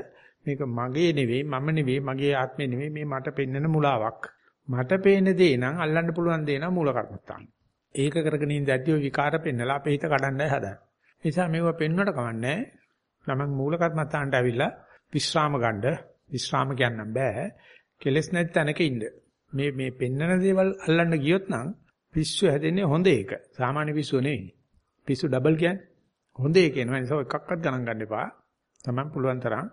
මේක මගේ නෙවෙයි මම නෙවෙයි මගේ ආත්මේ නෙවෙයි මේ මට පෙන්නන මුලාවක්. මට පේන දේ නම් අල්ලන්න පුළුවන් දේ නම් මූල කර්මස්ථාන. ඒක කරගෙන ඉඳද්දී ඔය විකාර පෙන්නලා අපේ හිත කඩන්නයි හදන්නේ. නිසා මේව පෙන්වන්නට කවන්නේ තමන් මූල කර්මස්ථානට ඇවිල්ලා විශ්‍රාම ගන්න විශ්‍රාම කියන්නම් බෑ. කෙලස් නැති තැනක ඉන්න. මේ මේ පෙන්නන දේවල් අල්ලන්න ගියොත් නම් පිස්සු හැදෙන්නේ හොඳ එක. සාමාන්‍ය පිස්සු නෙවෙයි. පිස්සු ඩබල් කියන්නේ. හොඳ එක එනවා. ඒ නිසා එකක්වත් ගණන් ගන්න එපා. තමන් පුළුවන් තරම්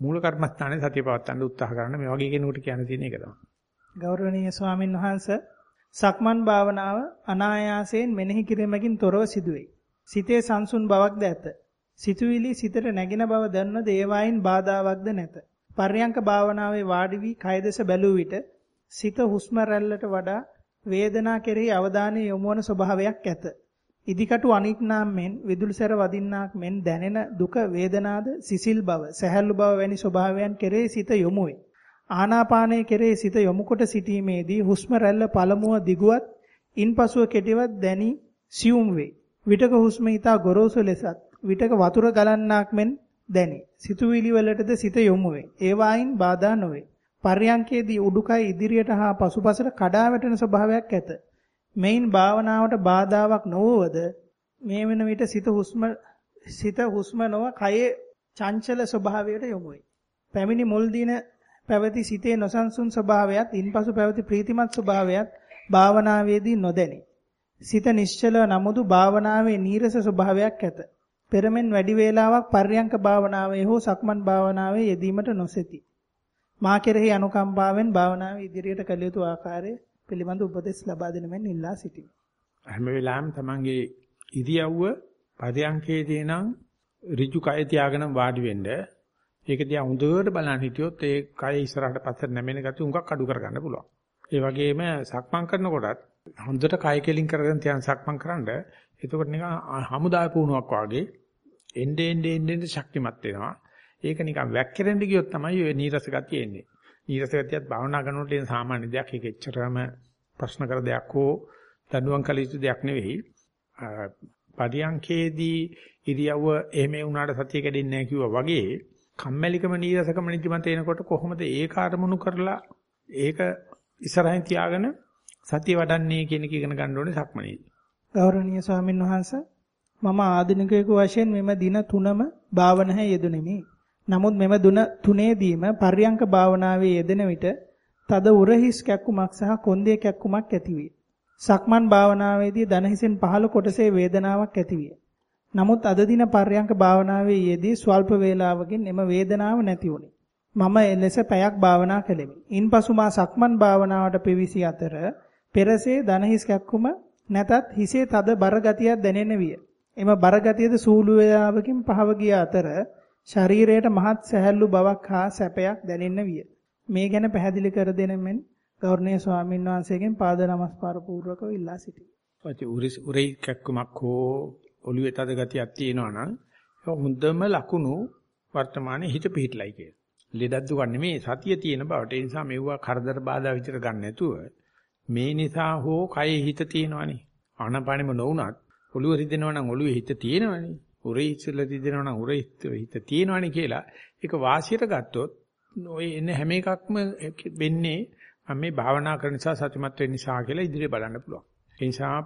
මූල කර්මස්ථානයේ සතිය පවත්වන්න උත්සාහ කරන්න මේ වගේ කෙනෙකුට කියන්න තියෙන එක තමයි. ගෞරවනීය ස්වාමින් වහන්සේ සක්මන් භාවනාව අනායාසයෙන් මෙනෙහි කිරීමකින් තොරව සිදුවේ. සිතේ සංසුන් බවක්ද ඇත. සිතුවිලි සිතට නැගෙන බව දන්නද ඒවායින් බාධාවක්ද නැත. පර්යංක භාවනාවේ වාඩි වී කය දෙස බැලුව විට සිත හුස්ම රැල්ලට වඩා වේදනා කෙරෙහි අවධානය යොමු වන ස්වභාවයක් ඇත. ඉදිකටු අනික්නාම් මෙන් විදුලිසර වදින්නාක් මෙන් දැනෙන දුක වේදනාද සිසිල් බව සැහැල්ලු බව වැනි ස්වභාවයන් කෙරෙහි සිත යොමු වේ. ආනාපානයේ කෙරෙහි සිත යොමු කොට සිටීමේදී හුස්ම රැල්ල පළමුව දිගුවත් ඉන්පසුව කෙටිවත් දැනි සියුම් වේ. විටක හුස්ම ඊතා ගොරෝසු ලෙසත් විටක වතුර ගලන්නාක් මෙන් දැනේ. සිතුවිලි වලටද සිත යොමු වේ. ඒවායින් බාධා නොවේ. පර්යංකයේදී උඩුකය ඉදිරියට හා පසුපසට කඩා වැටෙන ස්වභාවයක් ඇත. මෙයින් භාවනාවට බාධාවක් නොවවද මේ වෙන විට සිත හුස්ම සිත හුස්ම නොව කයේ චංචල ස්වභාවයට යොමු වේ. පැමිණි මුල් දින පැවති සිතේ නොසන්සුන් ස්වභාවයත් ඉන්පසු පැවති ප්‍රීතිමත් ස්වභාවයත් භාවනාවේදී නොදැනේ. සිත නිශ්චලව නමුදු භාවනාවේ නීරස ස්වභාවයක් ඇත. පෙරමෙන් වැඩි වේලාවක් පර්යංක භාවනාවේ හෝ සක්මන් භාවනාවේ යෙදීමට නොසෙති. මා කෙරෙහි අනුකම්පාවෙන් භාවනාව ඉදිරියට කළ යුතු ආකාරය පිළිබඳ උපදෙස් ලබා දෙන මෙන් ඉල්ලා සිටිමි. හැම වෙලාවෙම තමන්ගේ ඉරියව්ව පරියන්කේදී නම් ඍජු කය තියාගෙන වාඩි වෙන්න. ඒක දිහා හොඳට බලන්න හිටියොත් ඒ කය ඉස්සරහට පස්සට නැමෙන ගතිය උඟක් අඩු කරගන්න පුළුවන්. ඒ වගේම සක්මන් කරනකොටත් හොඳට කය කෙලින් කරගෙන තියන් සක්මන් කරන්ඩ එතකොට නිකන් හමුදාය පුණුවක් වගේ එnde ende ende ශක්තිමත් වෙනවා. ඒක නිකන් වැක්කිරෙන්න ගියොත් තමයි ඔය නීරස ගතිය එන්නේ. නීරස ගතියත් භාවනා කරනකොට එන සාමාන්‍ය දෙයක්. ඒක එච්චරම ප්‍රශ්න කර දෙයක් හෝ දඬුවම් කළ යුතු දෙයක් නෙවෙයි. පරියංකේදී ඉරියව්ව එහෙම වුණාට සතිය කැඩෙන්නේ නැහැ කිව්වා වගේ කම්මැලිකම නීරසකම නිදිමත එනකොට කොහොමද ඒක අරමුණු කරලා ඒක ඉස්සරහින් තියාගෙන සතිය වඩන්නේ කියන එක ඉගෙන ගන්න ඕනේ සක්මනේදී. ගෞරවනීය ස්වාමීන් වහන්සේ මම ආධුනිකයෙකු වශයෙන් මෙම දින තුනම භාවනාවේ යෙදුණෙමි. නමුත් මෙම දුන තුනේදීම පර්යංක භාවනාවේ යෙදෙන විට තද උරහිස් කැක්කුමක් සහ කොන්දේ කැක්කුමක් ඇතිවේ. සක්මන් භාවනාවේදී දනහිසෙන් පහළ කොටසේ වේදනාවක් ඇතිවිය. නමුත් අද දින පර්යංක භාවනාවේ යෙදී ස්වල්ප වේලාවකින් එම වේදනාව නැති වුණි. මම එලෙස පැයක් භාවනා කළෙමි. ඉන්පසු මා සක්මන් භාවනාවට පිවිසි අතර පෙරසේ දනහිස් කැක්කුම නැතත් හිසේ තද බර ගතියක් දැනෙන විය. එම බර ගතියද සූළු වේලාවකින් පහව ගිය අතර ශරීරයට මහත් සැහැල්ලු බවක් හා සැපයක් දැනෙන්න විය. මේ ගැන පැහැදිලි කර දෙන මෙන් ගෞරවනීය ස්වාමීන් වහන්සේගෙන් පාද නමස්කාර පූර්වකව ඉල්ලා සිටිමි. පස්සේ උරිස් උරේ කැක්කමක් හෝ ඔළුවේ තද ගතියක් තියෙනවා නම් හොඳම ලකුණු වර්තමානයේ හිත පිහිටලයි කිය. ලෙඩක් දුක නෙමෙයි සතිය තියෙන බවට. ඒ නිසා මෙවුවා කරදර බාධා විතර ගන්න නැතුව මේ නිසා හෝ කයේ හිත තියෙනවනේ. ආනපානෙම නොවුනත් ඔළුව රිදෙනවා නම් ඔළුවේ හිත තියෙනවනේ. උරේ ඉස්සෙල්ලා තිදෙනවා නම් උරේ හිත තියෙනවනේ කියලා ඒක වාසියට ගත්තොත් ඔය එන හැම එකක්ම වෙන්නේ මම මේ භාවනා කරන නිසා සතුටුමත් වෙන්න නිසා කියලා ඉදිරිය බලන්න පුළුවන්. ඒ නිසා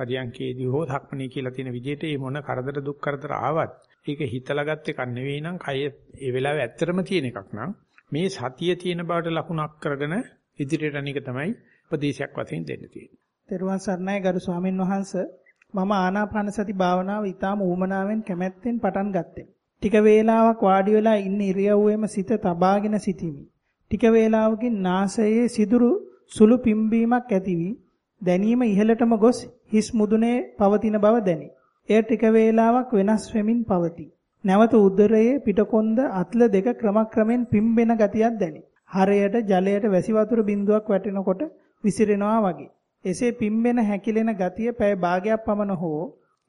පරියන්කේදී හෝ ධක්මනේ කියලා තියෙන විදිහට මේ මොන කරදර දුක් කරදර ආවත් ඒක හිතලා ගත්ත එකක් නෙවෙයි නම් කය ඒ වෙලාවේ ඇත්තටම තියෙන එකක් නම් මේ සතිය තියෙන බවට ලකුණක් කරගෙන ඉදිරියට අනේක තමයි උපදේශයක් වශයෙන් දෙන්න තියෙන්නේ. තෙරුවන් සරණයි ගරු ස්වාමින් වහන්සේ මම ආනාපාන සති භාවනාව ඊටාම ඌමනාවෙන් කැමැත්තෙන් පටන් ගත්තෙමි. ටික වේලාවක් වාඩි වෙලා ඉන්න ඉරියව්වෙම සිත තබාගෙන සිටිමි. ටික වේලාවකින් නාසයේ සිදුරු සුළු පිම්බීමක් ඇති වී දැනීම ඉහළටම ගොස් හිස් මුදුනේ පවතින බව දැනේ. එය ටික වේලාවක් වෙනස් වෙමින් පවතී. නැවත උදරයේ පිටකොන්ද අත්ල දෙක ක්‍රමක්‍රමෙන් පිම්බෙන ගතියක් දැනේ. හරයට ජලයට වැසි වතුර බිඳුවක් වැටෙනකොට විසිරෙනවා වගේ. එසේ පිම්බෙන හැකිලෙන ගතිය පැය භාගයක් පමණ හෝ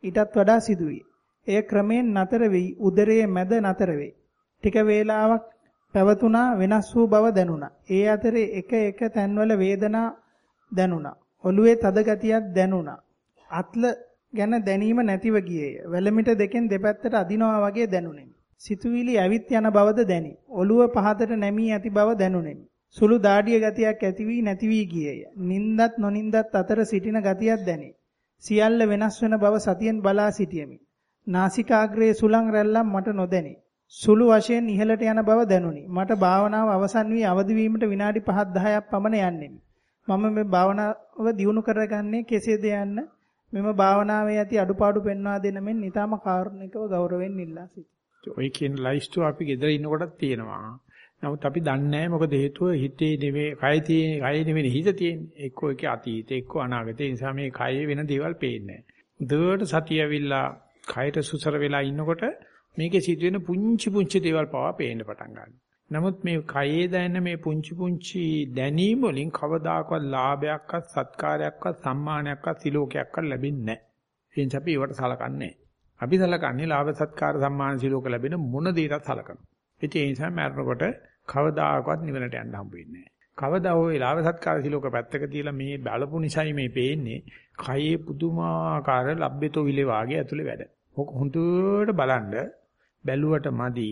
ඊටත් වඩා සිදුවේ. එය ක්‍රමෙන් නතර වෙයි උදරයේ මැද නතර වෙයි. ටික වේලාවක් පැවතුණා වෙනස් වූ බව දැනුණා. ඒ අතරේ එක එක තැන්වල වේදනා දැනුණා. ඔළුවේ තද ගතියක් දැනුණා. අත්ල ගැන දැනීම නැතිව ගියේය. වැලමිට දෙකෙන් දෙපැත්තට අදිනවා වගේ දැනුනෙමි. සිතුවිලි ඇවිත් යන බවද දැනේ. ඔළුව පහතට නැමී ඇති බව දැනුනෙමි. සුළු දාඩිය ගතියක් ඇති වී නැති වී ගියේය. නින්දත් නොනින්දත් අතර සිටින ගතියක් දැනේ. සියල්ල වෙනස් වෙන බව සතියෙන් බලා සිටියෙමි. නාසිකාග්‍රයේ සුලං රැල්ලක් මට නොදැනේ. සුළු වශයෙන් ඉහළට යන බව දැනුනි. මට භාවනාව අවසන් වී අවදි වීමට විනාඩි 5-10ක් පමණ යන්නේ. මම මේ භාවනාව දියුණු කරගන්නේ කෙසේද යන්න මෙම භාවනාවේ ඇති අඩුපාඩු පෙන්වා දෙන මෙන් ඊටම කාරුණිකව ගෞරවයෙන් ඉල්ලා සිටිනවා. ඔය කියන ලයිස්තු අපි ගෙදර ඉන්නකොටත් තියෙනවා. නමුත් අපි දන්නේ නැහැ මොකද හේතුව හිතේ නෙවෙයි කය තියෙන කය නෙවෙයි හිත තියෙන්නේ. එක්කෝ ඒකේ අතීතේ එක්කෝ අනාගතේ. ඒ නිසා මේ කයේ වෙන දේවල් පේන්නේ නැහැ. දුවට සතිය ඇවිල්ලා කයට සුසර වෙලා ඉන්නකොට මේකේ සිදුවෙන පුංචි පුංචි දේවල් පවා පේන්න පටන් ගන්නවා. නමුත් මේ කයේ දැනෙන මේ පුංචි පුංචි දැනීම වලින් කවදාකවත් ලාභයක්වත් සත්කාරයක්වත් සම්මානයක්වත් සිලෝකයක්වත් ලැබෙන්නේ නැහැ. ඒ නිසා අපි ඒවට සලකන්නේ අපි සලකන්නේ ලාභ සත්කාර සම්මාන සිලෝක ලැබෙන මොන දෙයකට සලකනවා. ඒ නිසා මරනකොට කවදාකවත් නිවනට යන්න හම්බ වෙන්නේ නැහැ. කවදා හෝ ලාභ සත්කාර සිලෝක පැත්තක තියලා මේ බලපු නිසයි මේ පේන්නේ කයේ පුදුමාකාර ලබ්බේතෝ විලේ වාගේ ඇතුලේ වැඩ. ඔක හොඳට බලන්න බැලුවට මදි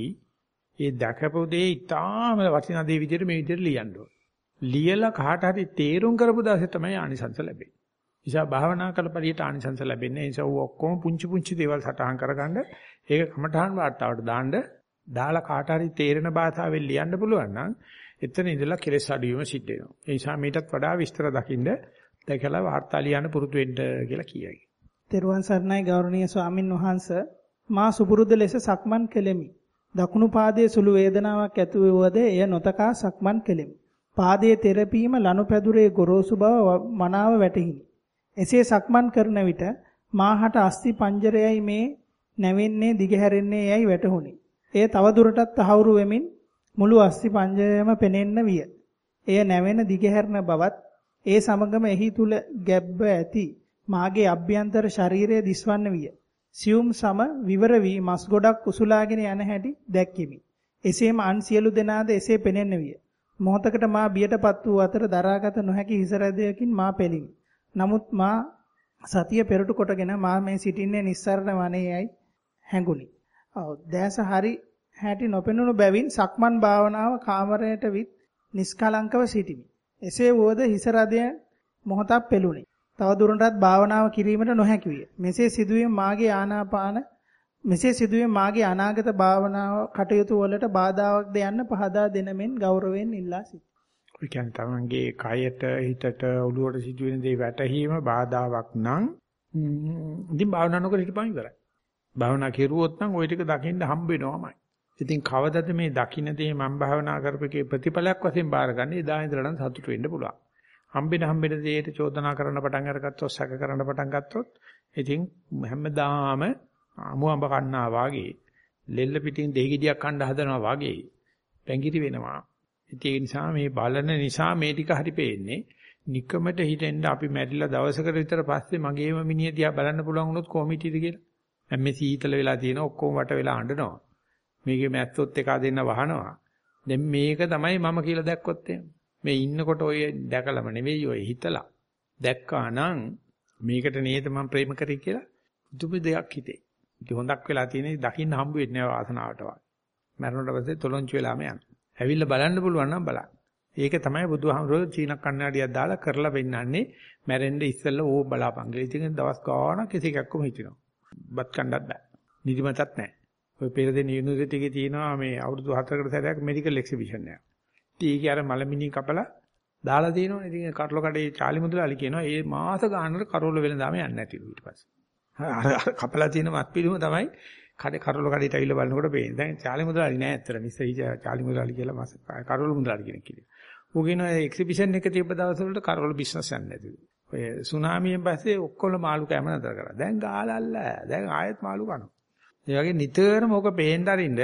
ඒ දැකපු දේ ඉතාම වටිනා දේ විදිහට මේ විදිහට ලියන්න ඕන. ලියලා කාට හරි තේරුම් කරපු දවසේ තමයි ආනිසංස ලැබෙන්නේ. නිසා භාවනා කරපරියට ආනිසංස ලැබෙන්නේ. ඒ නිසා ඔක්කොම පුංචි පුංචි දේවල් සටහන් කරගන්න ඒක කමඨාන් වාර්තාවට දාන්න දාලා කාට හරි තේරෙන භාෂාවෙන් ලියන්න පුළුවන් නම් එතන ඉඳලා කෙලෙස් අඩුවීම සිද්ධ වෙනවා. ඒ නිසා මීටත් වඩා විස්තර දකින්න දැකලා වාර්තා ලියන්න පුරුදු වෙන්න කියලා කියයි. තෙරුවන් සරණයි ගෞරවනීය ස්වාමින් වහන්සේ මා සුපුරුදු ලෙස සක්මන් කෙලෙමි. දකුණු පාදයේ සුළු වේදනාවක් ඇති වුවද එය නොතකා සක්මන් කෙලෙමි. පාදයේ තෙරපීම ලනුපැදුරේ ගොරෝසු බව මනාව වැටහිනි. එසේ සක්මන් කරන විට මාහට අස්ති පංජරයයි මේ නැවෙන්නේ දිගහැරෙන්නේ යයි වැටහුණි. එය තව දුරටත් තහවුරු වෙමින් මුළු අස්ති පංජරයම පෙනෙන්න විය. එය නැවෙන දිගහැරෙන බවත් ඒ සමගම එහි තුල ගැබ්බ ඇති මාගේ අභ්‍යන්තර ශරීරය දිස්වන්න විය. සියුම් සම විවර වී මස් ගොඩක් උසුලාගෙන යන හැටි දැක්කෙමි. එසේම අන් සියලු දෙනාද එසේ පෙනෙන්න විය. මොහොතකට මා බියටපත් වූ අතර දරාගත නොහැකි හිස රැදයකින් මා පෙළිමි. නමුත් මා සතිය පෙරට කොටගෙන මා මේ සිටින්නේ නිස්සරණ වනයේයි හැඟුනි. ඔව් දැස හරි හැටි නොපෙනුණු බැවින් සක්මන් භාවනාව කාමරයට විත් නිස්කලංකව සිටිමි. එසේ වුවද හිස රදය මොහොතක් පෙළුණි. තව දුරටත් භාවනාව කිරීමට නොහැකි විය. මෙසේ සිදුවීම මාගේ ආනාපාන මෙසේ සිදුවීම මාගේ අනාගත භාවනාව කටයුතු වලට බාධාවක්ද යන්න පහදා දෙන මෙන් ගෞරවයෙන් ඉල්ලා සිටිනවා. ඒ කියන්නේ තමන්ගේ කයට හිතට ඔළුවට සිදුවෙන දේ වැටහීම බාධාවක් නම් ඉතින් භාවනා නොකර හිටපන් ඉවරයි. භාවනා කෙරුවොත් නම් ওই ටික දකින්න හම්බ වෙනවමයි. ඉතින් කවදද මේ දකින්න දේ මම භාවනා කරපේකේ ප්‍රතිඵලයක් වශයෙන් බාරගන්නේ එදා ඉඳලා නම් සතුට වෙන්න පුළුවන්. හම්බෙන හම්බෙන දේට චෝදනා කරන්න පටන් අරගත්තොත් සැක කරන්න පටන් ගත්තොත් ඉතින් හැමදාම අමු අඹ කන්නා වාගේ ලෙල්ල පිටින් දෙහිගිඩියක් කන්න හදනවා වාගේ පැංගිරි වෙනවා. ඒ නිසා මේ බලන නිසා මේ ටික හරි පේන්නේ. নিকමට හිටෙන්න අපි මැරිලා දවසකට විතර පස්සේ මගේම මිනිහ දිහා බලන්න පුළුවන් වුණොත් කොමිටිද කියලා. දැන් මේ සීතල වෙලා තියෙන ඔක්කොම වට වෙලා අඬනවා. මේකේ මැස්සොත් එක දෙන්න වහනවා. දැන් මේක තමයි මම කියලා දැක්කොත් එහෙම. මේ ඉන්නකොට ඔය දැකලම නෙවෙයි ඔය හිතලා දැක්කා නම් මේකට නේද මම ප්‍රේම කරේ කියලා දුබ දෙයක් හිතේ. ඉතින් හොඳක් වෙලා තියෙන දකින්න හම්බ වෙන්නේ නැහැ වාසනාවට වා. මරණයට පස්සේ තොලොංචු වෙලාම යනවා. ඇවිල්ලා බලන්න පුළුවන් නම් බලන්න. ඒක තමයි බුදුහාමුදුරුවෝ චීන කන්නඩියක් දාලා කරලා පෙන්නන්නේ මැරෙන්න ඉස්සෙල්ලා ඕ බලාපන් කියලා. ඉතින් දවස් ගාණක් කිසි එකක්ම හිටිනවා. බත් කන්නත් බෑ. නිදිමතත් නැහැ. ඔය පෙරදෙන යුනිවර්සිටි එකේ තියෙනවා මේ අවුරුදු 4කට සැරයක් මෙඩිකල් එක්සිබිෂන් එකක්. ඒකේ අර මලමිනි කපලා දාලා තියෙනවනේ. ඉතින් කරල කඩේ චාලි මුදලාලි කියනවා ඒ මාස ගානකට කරවල වෙනදාම යන්නේ නැතිලු ඊට පස්සේ. අර කපලා තියෙන මත් පිළිම තමයි කඩේ කරවල කඩේට ඇවිල්ලා බලනකොට පේන්නේ. දැන් චාලි මුදලාලි නෑ ඇත්තට. ඉස්සෙයි චාලි මුදලාලි කියලා මාස කරවල මුදලාලි කෙනෙක් කියලා. ඌ කියනවා එක්සිබිෂන් එක තිබ්බ දවස් වලට කරවල බිස්නස් යන්නේ නැතිලු. ඔය සුනාමියෙන් පස්සේ ඔක්කොම මාළු කැම නතර කරා. දැන් ගාලල්ල. දැන් ආයෙත් මාළු කනවා. ඒ වගේ නිතරම ඕක පේන්න අරින්න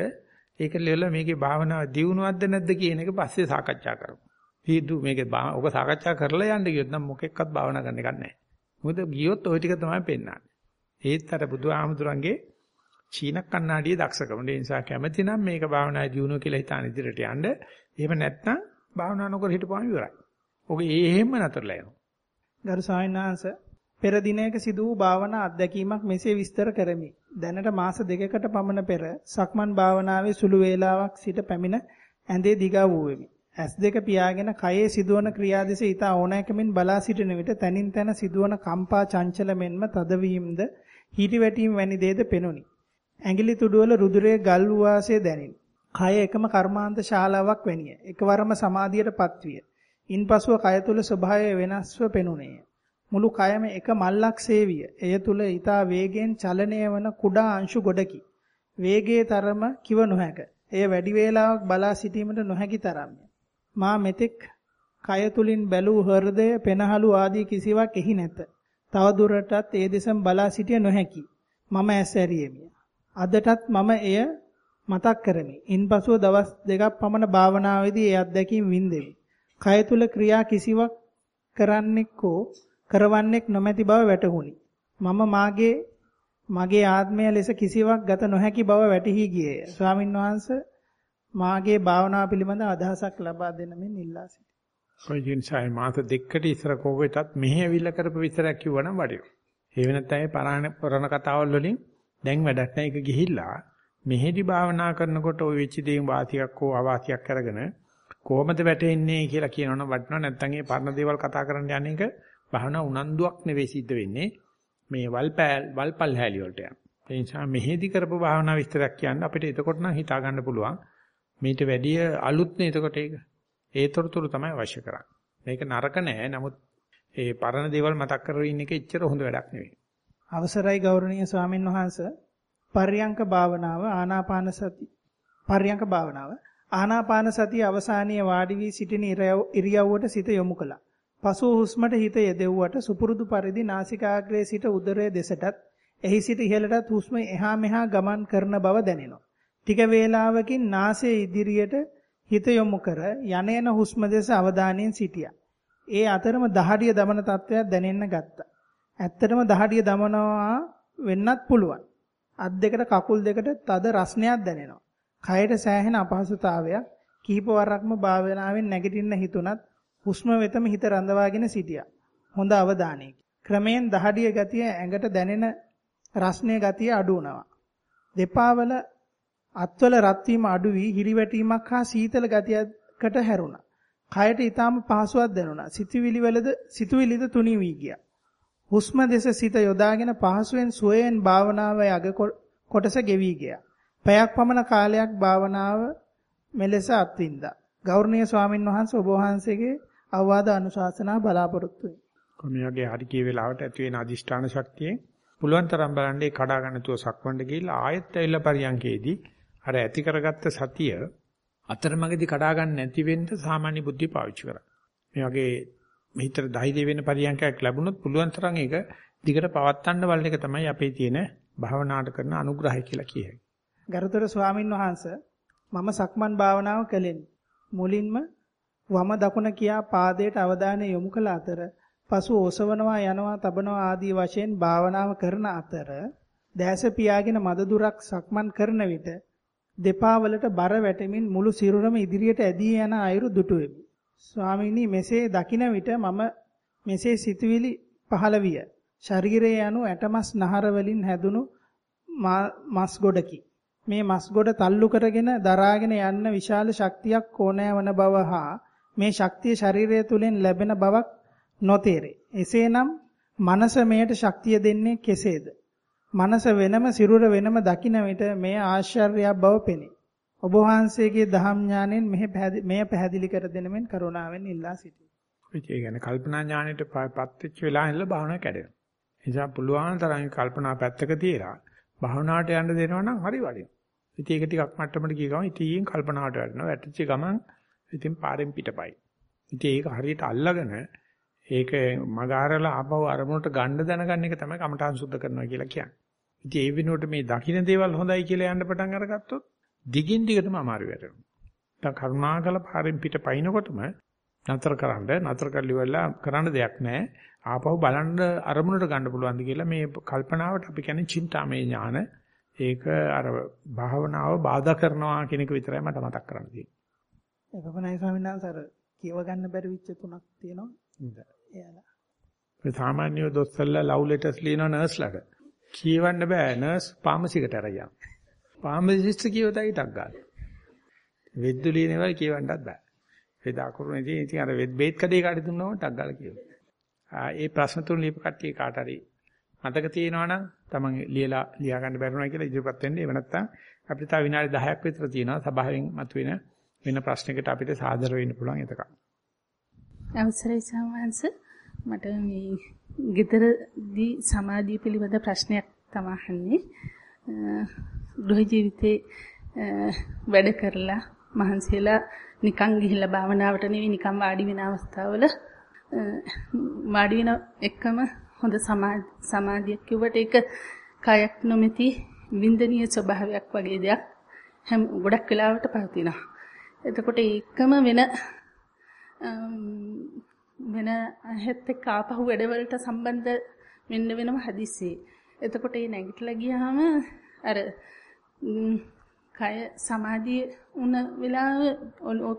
ඒක ලෙවල මේකේ භාවනාව දියුණුවක්ද නැද්ද කියන එක පස්සේ සාකච්ඡා කරමු. හීදු මේකේ ඔක සාකච්ඡා කරලා යන්න ගියොත් නම් මොකෙක්වත් භාවනා කරන්න එකක් නැහැ. මොකද ගියොත් ওই ටික තමයි පෙන්වන්නේ. ඒත් අර බුදුහාමුදුරන්ගේ චීන කන්නාඩියේ දක්ෂකම. ඒ නිසා කැමැති නම් මේක භාවනායේ දියුණුව කියලා හිතාන ඉදිරියට යන්න. එහෙම නැත්නම් භාවනා නොකර හිටපුවාම ඉවරයි. ඔක ඒ එහෙම නතරලා යනවා. ගරු ස්වාමීන් වහන්සේ පෙර දිනයක සිදු වූ භාවනා අත්දැකීමක් මෙසේ විස්තර කරමි. දැනට මාස දෙකකට පමණ පෙර සක්මන් භාවනාවේ සුළු වේලාවක් සිට පැමිණ ඇඳේ දිගා වූෙමි. S2 පියාගෙන කයේ සිදුවන ක්‍රියා දෙස ඊට ඕනෑකමින් බලා සිටින විට තනින් තන සිදුවන කම්පා චංචල මෙන්ම තදවීමද හිටි වැටීම් වැනි දේද පෙනුනි. ඇඟිලි තුඩුවල රුධිරයේ ගල් වාසය දැනිනි. කය එකම කර්මාන්ත ශාලාවක් වැනිය. එකවරම සමාධියටපත් විය. ඉන්පසුව කය තුල ස්වභාවය වෙනස්ව පෙනුනේය. මුළු කයම එක මල්ලක් සේවිය. එය තුල ඊතා වේගයෙන් චලනය වන කුඩා අංශු ගොඩකි. වේගයේ තරම කිව නොහැක. එය වැඩි වේලාවක් බලා සිටීමට නොහැකි තරම්ය. මා මෙතෙක් කය තුලින් බැලූ හෘදය පෙනහළු ආදී කිසිවක් එහි නැත. තව දුරටත් ඒ දෙසම බලා සිටිය නොහැකි. මම ඇස් ඇරියෙමි. අදටත් මම එය මතක් කරමි. ඉන්පසුව දවස් දෙකක් පමණ භාවනාවේදී ඒ අත්දැකීම් වින්දෙමි. කය තුල ක්‍රියා කිසිවක් කරන්නෙක්ෝ කරවන්නෙක් නොමැති බව වැටහුණි. මම මාගේ මගේ ආත්මය ලෙස කිසිවක් ගත නොහැකි බව වැටහි ගියේය. ස්වාමින් වහන්සේ මාගේ භාවනාව පිළිබඳ අදහසක් ලබා දෙන මෙන් ඉල්ලා සිටිනවා. ඔය ජීන්සයි මාස දෙකකට ඉස්සර කෝකෙටත් මෙහි ඇවිල්ලා කරපු විතරක් කිව්වනම් වටිනවා. ඒ වෙනත් අය පරණ පුරණ කතාවල් වලින් දැන් වැඩක් නැහැ ඒක ගිහිල්ලා මෙහෙදි භාවනා කරනකොට ওই වෙච්ච දේන් වාසියක් හෝ අවාසියක් අරගෙන කොහොමද වැටෙන්නේ කියලා කියනවනම් වටිනවා නැත්නම් ඒ පරණ දේවල් කතා කරන්න යන එක භාවනා උනන්දුවක් නෙවෙයි සිද්ධ වෙන්නේ මේ වල්පල් වල්පල් හැලි වලට යන. ඒ නිසා මෙහෙදි කරපු භාවනා විස්තරයක් කියන්න අපිට එතකොට නම් හිතා ගන්න පුළුවන් මේට වැඩිය අලුත් නේ එතකොට ඒක. ඒතරතුරු තමයි අවශ්‍ය කරන්නේ. මේක නරක නෑ. නමුත් ඒ පරණ දේවල් මතක් කරගෙන ඉන්න එක එච්චර හොඳ වැඩක් නෙවෙයි. අවසරයි ගෞරවනීය ස්වාමින් වහන්සේ පර්යංක භාවනාව ආනාපාන සති පර්යංක භාවනාව ආනාපාන සතිය අවසානයේ වාඩි වී සිටින ඉරියව්වට සිත යොමු කළා. පසුව හුස්මට හිත යෙදුවට සුපුරුදු පරිදි නාසිකාග්‍රයේ සිට උදරයේ දෙසටත් එහි සිට ඉහළටත් හුස්ම එහා මෙහා ගමන් කරන බව දැනෙනවා. ටික වේලාවකින් නාසයේ ඉදිරියට හිත යොමු කර යනේන හුස්ම දෙස අවධානයෙන් සිටියා. ඒ අතරම දහඩිය දමන තත්වයක් දැනෙන්න ගත්තා. ඇත්තටම දහඩිය දමනවා වෙන්නත් පුළුවන්. අත් දෙකට කකුල් දෙකට තද රස්නයක් දැනෙනවා. කයට සෑහෙන අපහසුතාවයක් කීප වරක්ම භාවනාවෙන් නැගිටින්න හිතුණත් හුස්ම වෙතම හිත රඳවාගෙන සිටියා. හොඳ අවධානයකින්. ක්‍රමයෙන් දහඩිය ගතිය ඇඟට දැනෙන රස්නේ ගතිය අඩු වුණා. දෙපා වල අත්වල රත් වීම අඩු වී හිරිවැටීමක් හා සීතල ගතියකට හැරුණා. කයට ඊටාම පහසුවක් දැනුණා. සිතුවිලි වලද සිතුවිලිද තුනී වී ගියා. හුස්ම දෙස සිත යොදාගෙන පහසුවෙන් සුවයෙන් භාවනාවේ අග කොටස ගෙවි ගියා. පැයක් පමණ කාලයක් භාවනාව මෙලෙස අත්විඳා. ගෞරවනීය ස්වාමින් වහන්සේ ඔබ වහන්සේගේ අවවාද අනුශාසනා බලාපොරොත්තු වෙමි. මේ වගේ හරි කිය වෙලාවට ඇති වෙන අදිෂ්ඨාන ශක්තියෙන් පුළුවන් තරම් බලන්නේ කඩා ගන්න තුව සක්වන්න ගිහිල්ලා ආයෙත් ඇවිල්ලා පරියන්කේදී අර ඇති කරගත්ත සතිය අතරමඟදී කඩා ගන්න නැති වෙන්න සාමාන්‍ය බුද්ධිය පාවිච්චි කරා. මේ වගේ හිතට ධෛර්ය වෙන පරියන්කයක් ලැබුණොත් පුළුවන් තරම් ඒක දිගට පවත්වන්න බලන එක තමයි අපේ තියෙන භාවනාට කරන අනුග්‍රහය කියලා කියයි. ගරුතර ස්වාමින් වහන්සේ මම සක්මන් භාවනාව කළෙමි. මුලින්ම වම දකුණ කියා පාදයට අවධානය යොමු කළ අතර පසු ඔසවනවා යනවා තබනවා ආදී වශයෙන් භාවනාව කරන අතර දැස පියාගෙන මද දුරක් සක්මන් කරන විට දෙපා වලට බර වැටෙමින් මුළු සිරුරම ඉදිරියට ඇදී යන අයුරු දුටුවෙමි. ස්වාමීනි මෙසේ දකින විට මම මෙසේ සිතුවිලි පහළ විය. ශරීරයේ යනු ඇටමස් නහර වලින් හැදුණු මස් ගොඩකි. මේ මස් ගොඩ තල්ලු කරගෙන දරාගෙන යන්න විශාල ශක්තියක් ඕනෑ වන බව හා මේ ශක්තිය ශරීරය තුලින් ලැබෙන බවක් නොතේරේ. එසේනම් මනස මෙයට ශක්තිය දෙන්නේ කෙසේද? මනස වෙනම සිරුර වෙනම දකින විට මේ ආශ්චර්යයක් බව පෙනේ. ඔබ වහන්සේගේ දහම් ඥාණයෙන් මෙය පැහැදිලි කර දෙනමින් කරුණාවෙන් ඉල්ලා සිටිනවා. ඒ කියන්නේ කල්පනා ඥාණයට පත් වෙච්ච වෙලාව ඉඳලා භාවනාව කැඩෙනවා. ඒ නිසා පුළුවන් තරම් කල්පනා පැත්තක තියලා භාවනාවට යන්න දෙනවා නම් හරි වටිනවා. ඉතින් ඒක ටිකක් මට්ටමට ගිය ගමන් ඉතින් කල්පනාවට වැටෙනවා. වැටිච්ච ගමන් ඉතින් පාරෙන් පිටපයි. ඉතින් ඒක හරියට අල්ලගෙන ඒක මගාරලා ආපහු අරමුණට ගන්න දැනගන්න එක තමයි කමඨාන් සුද්ධ කරනවා කියලා කියන්නේ. ඉතින් ඒ වෙනුවට මේ දකින්න දේවල් හොඳයි කියලා යන්න පටන් අරගත්තොත් දිගින් දිගටම අමාරු වෙනවා. දැන් කරුණාකර පාරෙන් පිට පයින්නකොටම නතර කරන්න නතර කරලි වෙලා කරන්න දෙයක් නැහැ. ආපහු බලන්න අරමුණට ගන්න පුළුවන්ද කියලා මේ කල්පනාවට අපි කියන්නේ චින්තාමය ඥාන. ඒක අර භාවනාව බාධා කරනවා කියන එක විතරයි මට මතක් කරන්න තියෙන්නේ. ඒකමයි ස්වාමීන් වහන්සේ අර කියව ගන්න බැරි විච්ච තුනක් තියෙනවා. එයාලා. ඒ සාමාන්‍යව දොස්තරලා ලව් ලෙටර්ස් ලියන නර්ස්ලාට කියවන්න බෑ නර්ස් ෆාමසිකට අරයන්. ෆාමසිස්ට් කියවතයි ටක් ගන්න. වෙද්දු ලියනවල් කියවන්නත් බෑ. වේදා කරුණේදී ඉතින් අර බේත් කඩේ කාට දුන්නම ටක් ගාලා කියනවා. ආ ඒ ප්‍රශ්න තුන ලියපු කට්ටිය කාට හරි මතක තියෙනවා නම් තමන් ලියලා ලියා ගන්න බැරුණා කියලා ඉදිරියපත් වෙන්න. එහෙම නැත්නම් අපිට තව විනාඩි 10ක් විතර තියෙනවා සභාවෙන් මතුවෙන වෙන ප්‍රශ්නයකට අපිට සාදර වෙන්න පුළුවන් එතකන්. අවසරයි සමහංශ මට මේ ගෙදරදී සමාධිය පිළිබඳ ප්‍රශ්නයක් තමයි අහන්නේ. ගෘහ ජීවිතේ වැඩ කරලා මහන්සියලා නිකන් ගිහිල්ලා භාවනාවට නෙවෙයි නිකන් වාඩි වෙන අවස්ථාවල වාඩි වෙන එකම හොඳ සමාධියක් කිව්වට ඒක කයක් නොමැති වින්දනීය ස්වභාවයක් වගේ දෙයක් හැම ගොඩක් වෙලාවට පවතිනවා. එතකොට ඒකම වෙන වෙන හෙත් එක්ක ආපහු වැඩවලට සම්බන්ධ වෙන්න වෙනම හදිස්සියේ. එතකොට ඒ නැගිටලා ගියාම අර කය සමාධිය උන වෙලාව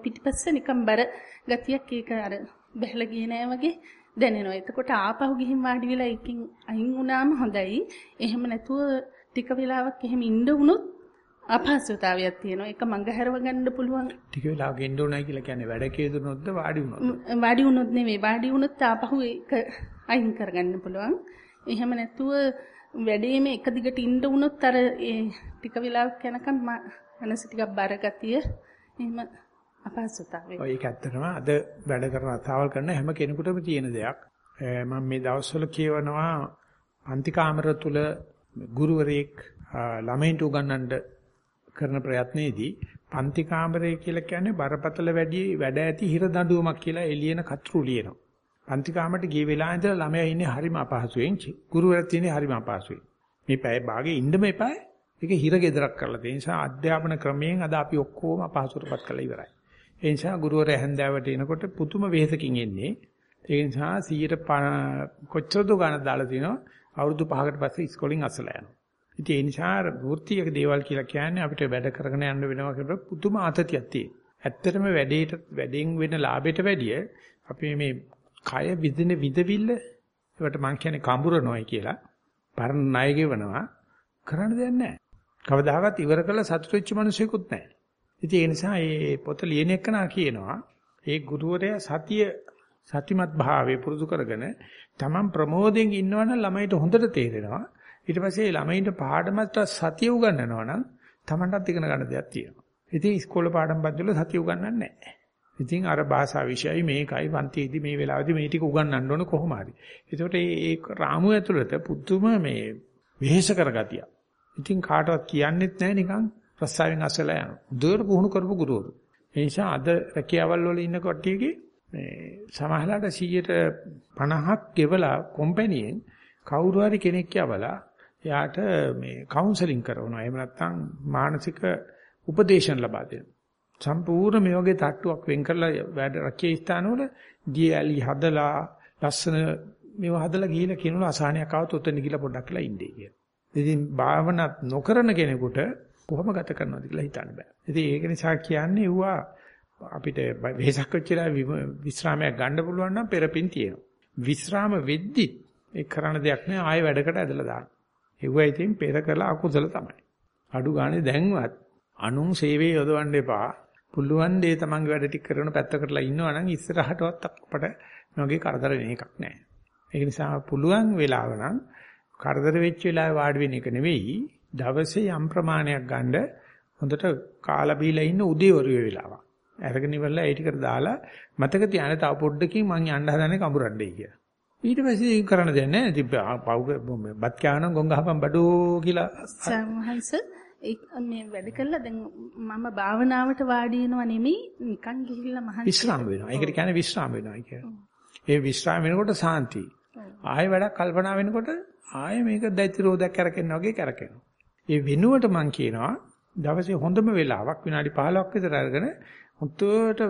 පිටිපස්ස නිකන් බර ගතියක් ඒක අර බැහැලා ගියේ නෑ වගේ දැනෙනවා. එතකොට ආපහු ගිහින් වාඩි වෙලා එකකින් අයින් වුණාම හොඳයි. එහෙම නැතුව ටික වෙලාවක් එහෙම ඉන්න වුණොත් අපහසුතාවයක් තියෙනවා. ඒක මඟ හැරව ගන්න පුළුවන්. ටික වෙලාවක ඉන්න ඕනයි කියලා කියන්නේ වැඩ කේදුනොත්ද වාඩි වුණොත්ද? වාඩි වුණොත් නෙවෙයි. වාඩි වුණොත් ආපහු ඒක අයින් කරගන්න පුළුවන්. එහෙම නැතුව වැඩේම එක දිගට ඉන්න වුණොත් අර ඒ ටික වෙලාවක් යනකම් මනස ටිකක් බර ගතිය එහෙම අපහසුතාවය. ඔය ඒක ඇත්තටම අද වැඩ කරන අතාවල් කරන හැම කෙනෙකුටම තියෙන දෙයක්. මම මේ දවස්වල කියවනවා පන්ති කාමර තුල ගුරුවරයෙක් ළමයින්ට උගන්වන්න කරන ප්‍රයත්නයේදී පන්ති කාමරය කියලා කියන්නේ බරපතල වැඩි වැඩ ඇති හිර දඬුවමක් කියලා එළියන කතරු ලියනවා. පන්ති කාමරට ගිය වෙලාව ඉඳලා ළමයා ඉන්නේ හරිම අපහසුයෙන් ගුරුවරයාත් ඉන්නේ හරිම අපහසුයෙන්. මේ පැය භාගේ ඉන්නම එපායි. ඒක හිර ගෙදරක් කරලා තියෙන නිසා අධ්‍යාපන ක්‍රමයෙන් අද අපි ඔක්කොම අපහසුටපත් කරලා ඉවරයි. ඒ නිසා ගුරුවරයා හැන්දෑවට එනකොට පුදුම වෙහෙසකින් එන්නේ. ඒ නිසා 100ට කොච්චරද ගණන් දාලා තිනවා අවුරුදු 5කට පස්සේ ඉස්කෝලෙන් අසලා යනවා. ඉතින් ඒ නිසා වෘත්තියක දේවල් කියලා කියන්නේ අපිට වැඩ කරගෙන යන්න වෙනවා කියලා පුදුම ආතතියක් තියෙනවා. ඇත්තටම වැඩේට වැඩෙන් වෙන ලාභයට වැඩිය අපි මේ කය විදින විදවිල්ල ඒවට මං කියන්නේ කඹරනොයි කියලා පරණ ණය ගෙවනවා කරන්න දෙයක් නැහැ. කවදාකවත් ඉවර කළ සතුටු වෙච්ච මිනිසෙකුත් නැහැ. ඉතින් ඒ නිසා මේ පොත ලියන එකනා කියනවා ඒ ගුරුවරයා සතිය සතිමත් භාවයේ පුරුදු කරගෙන තමන් ප්‍රමෝදයෙන් ඉන්නවනම් ළමයිට හොඳට තේරෙනවා. ඊට පස්සේ ළමයින්ට පාඩමත් සතිය උගන්වනවා නම් තමන්ටත් ඉගෙන ගන්න දෙයක් තියෙනවා. ඉතින් ඉස්කෝලේ පාඩම් පන්තිවල සතිය උගන්වන්නේ නැහැ. ඉතින් අර භාෂා විෂයයි මේකයි පන්තියේදී මේ වෙලාවේදී මේ ටික උගන්වන්න ඕන කොහොම හරි. ඒකට මේ රාමුව ඇතුළත පුදුම මේ වෙහෙස කරගතිය. ඉතින් කාටවත් කියන්නෙත් නැහැ නිකන් රස්සාවෙන් අසලා යනවා. දුවර පුහුණු කරපු ගුරුවරු. ඒ නිසා අද රැකියාවල් වල ඉන්න කට්ටියගේ මේ සමහරලාට 150ක් ගෙවලා කම්පැනියෙන් කවුරු හරි කෙනෙක් යවලා එයාට මේ කවුන්සලින් කරනවා. එහෙම නැත්නම් මානසික උපදේශන ලබා දෙනවා. සම්පූර්ණ මේ වගේ තට්ටුවක් වෙන් කරලා වැඩ රැකිය ස්ථානවල දියැලි හදලා ලස්සන මේව හදලා ගිහිල්ලා කියනවා අසහනයක් ආවොත් උතන ගිහිල්ලා පොඩ්ඩක් කියලා ඉන්නේ කියලා. ඉතින් භාවනාත් නොකරන කෙනෙකුට කොහොම ගත කරනවද කියලා හිතන්න බෑ. ඉතින් ඒක නිසා කියන්නේ ඌවා අපිට වෙහසක් වෙච්චලා විශ්‍රාමයක් ගන්න පුළුවන් නම් පෙරපින් තියෙනවා. විශ්‍රාම වෙද්දි ඒ කරන දෙයක් නෑ ආයෙ වැඩකට ඇදලා දාන්න. ඒවා ඉතින් පෙර කළ අකුසල තමයි. අඩු ගානේ දැන්වත් අනුන් සේවයේ යොදවන්න එපා. පුළුවන් දේ තමන්ගේ වැඩ ටික කරන පැත්තකටලා ඉන්නවා නම් ඉස්සරහටවත් අපට මේ කරදර වෙන එකක් නැහැ. ඒක නිසා පුළුවන් වෙලාව නම් කරදර වෙච්ච වෙලාවේ වාඩි වෙන එක නෙවෙයි දවසේ යම් ප්‍රමාණයක් ගන්න හොඳට කාලා බීලා ඉන්න උදේවරුේ වෙලාවක්. අරගෙන ඉවරලා ඒ ටිකට දාලා මතක තියාගන්න තව පොඩ්ඩකින් මං යන්න හදන්නේ කඹරණ්ඩේ කියලා. ඊට පස්සේ කරන්න දෙයක් නැහැ. ඉතින් පව් බත් කෑවනම් ගොං ගහපන් බඩෝ කියලා. සම්හංශ මේ වැඩ කළා දැන් මම භාවනාවට වාඩි වෙනවා නෙමෙයි නිකන් ගිහිල්ලා මහන්සි විශ්‍රාම වෙනවා. ඒකට කියන්නේ විශ්‍රාම වෙනවා කියන්නේ. ඒ විශ්‍රාම වෙනකොට සාන්ති. ආයෙ වැඩක් කල්පනා වෙනකොට ආයෙ මේක දැයිති රෝදයක් කරකිනවා වගේ කරකිනවා. ඒ වෙනුවට මම කියනවා දවසේ හොඳම වෙලාවක් විනාඩි 15ක් විතර අරගෙන මුතුවට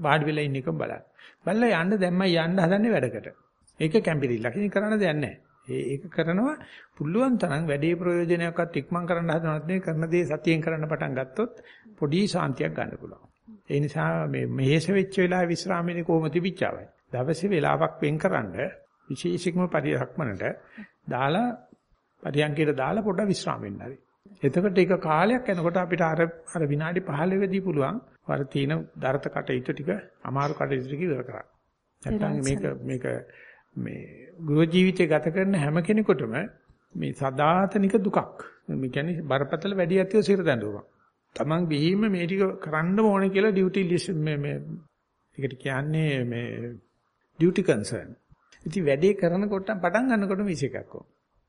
වාඩි වෙලා ඉන්න එක බලන්න. බලලා යන්න දැම්මයි යන්න හදන්නේ වැඩකට. ඒක කැම්පිරිල්ලක්. ඉතින් කරන්න දෙයක් නැහැ. ඒක කරනවා පුළුවන් තරම් වැඩේ ප්‍රයෝජනයක්වත් ඉක්මන් කරන්න හදනවත් නෙවෙයි කරන දේ සතියෙන් කරන්න පටන් ගත්තොත් පොඩි ශාන්තියක් ගන්න පුළුවන්. ඒ නිසා මේ මෙහෙස වෙච්ච වෙලාවේ විශ්‍රාමයේ කොහොම තිබිච්චවයි. දවසේ වෙලාවක් වෙන්කරනද විශේෂිකම පරිහක්මනට දාලා පරියන්කයට දාලා පොඩ්ඩක් විශ්‍රාම වෙන්න හරි. එතකොට ඒක කාලයක් යනකොට අපිට අර අර විනාඩි 15 වෙදී පුළුවන් වර තීන දරත කටයුතු ටික අමාරු කටයුතු ටික ඉවර කරන්න. නැත්නම් මේක මේක මේ ගෘහ ජීවිතය ගත කරන හැම කෙනෙකුටම මේ සදාතනික දුකක්. මේ කියන්නේ බරපතල වැඩි ඇතිව සිර දඬුවමක්. Taman බිහිම මේ ටික කරන්න ඕනේ කියලා ඩියුටි මේ මේ ඒකට කියන්නේ මේ ඩියුටි කන්සර්න්. ඉතින් වැඩේ කරනකොට පටන් ගන්නකොටම විශ් එකක් ඕන.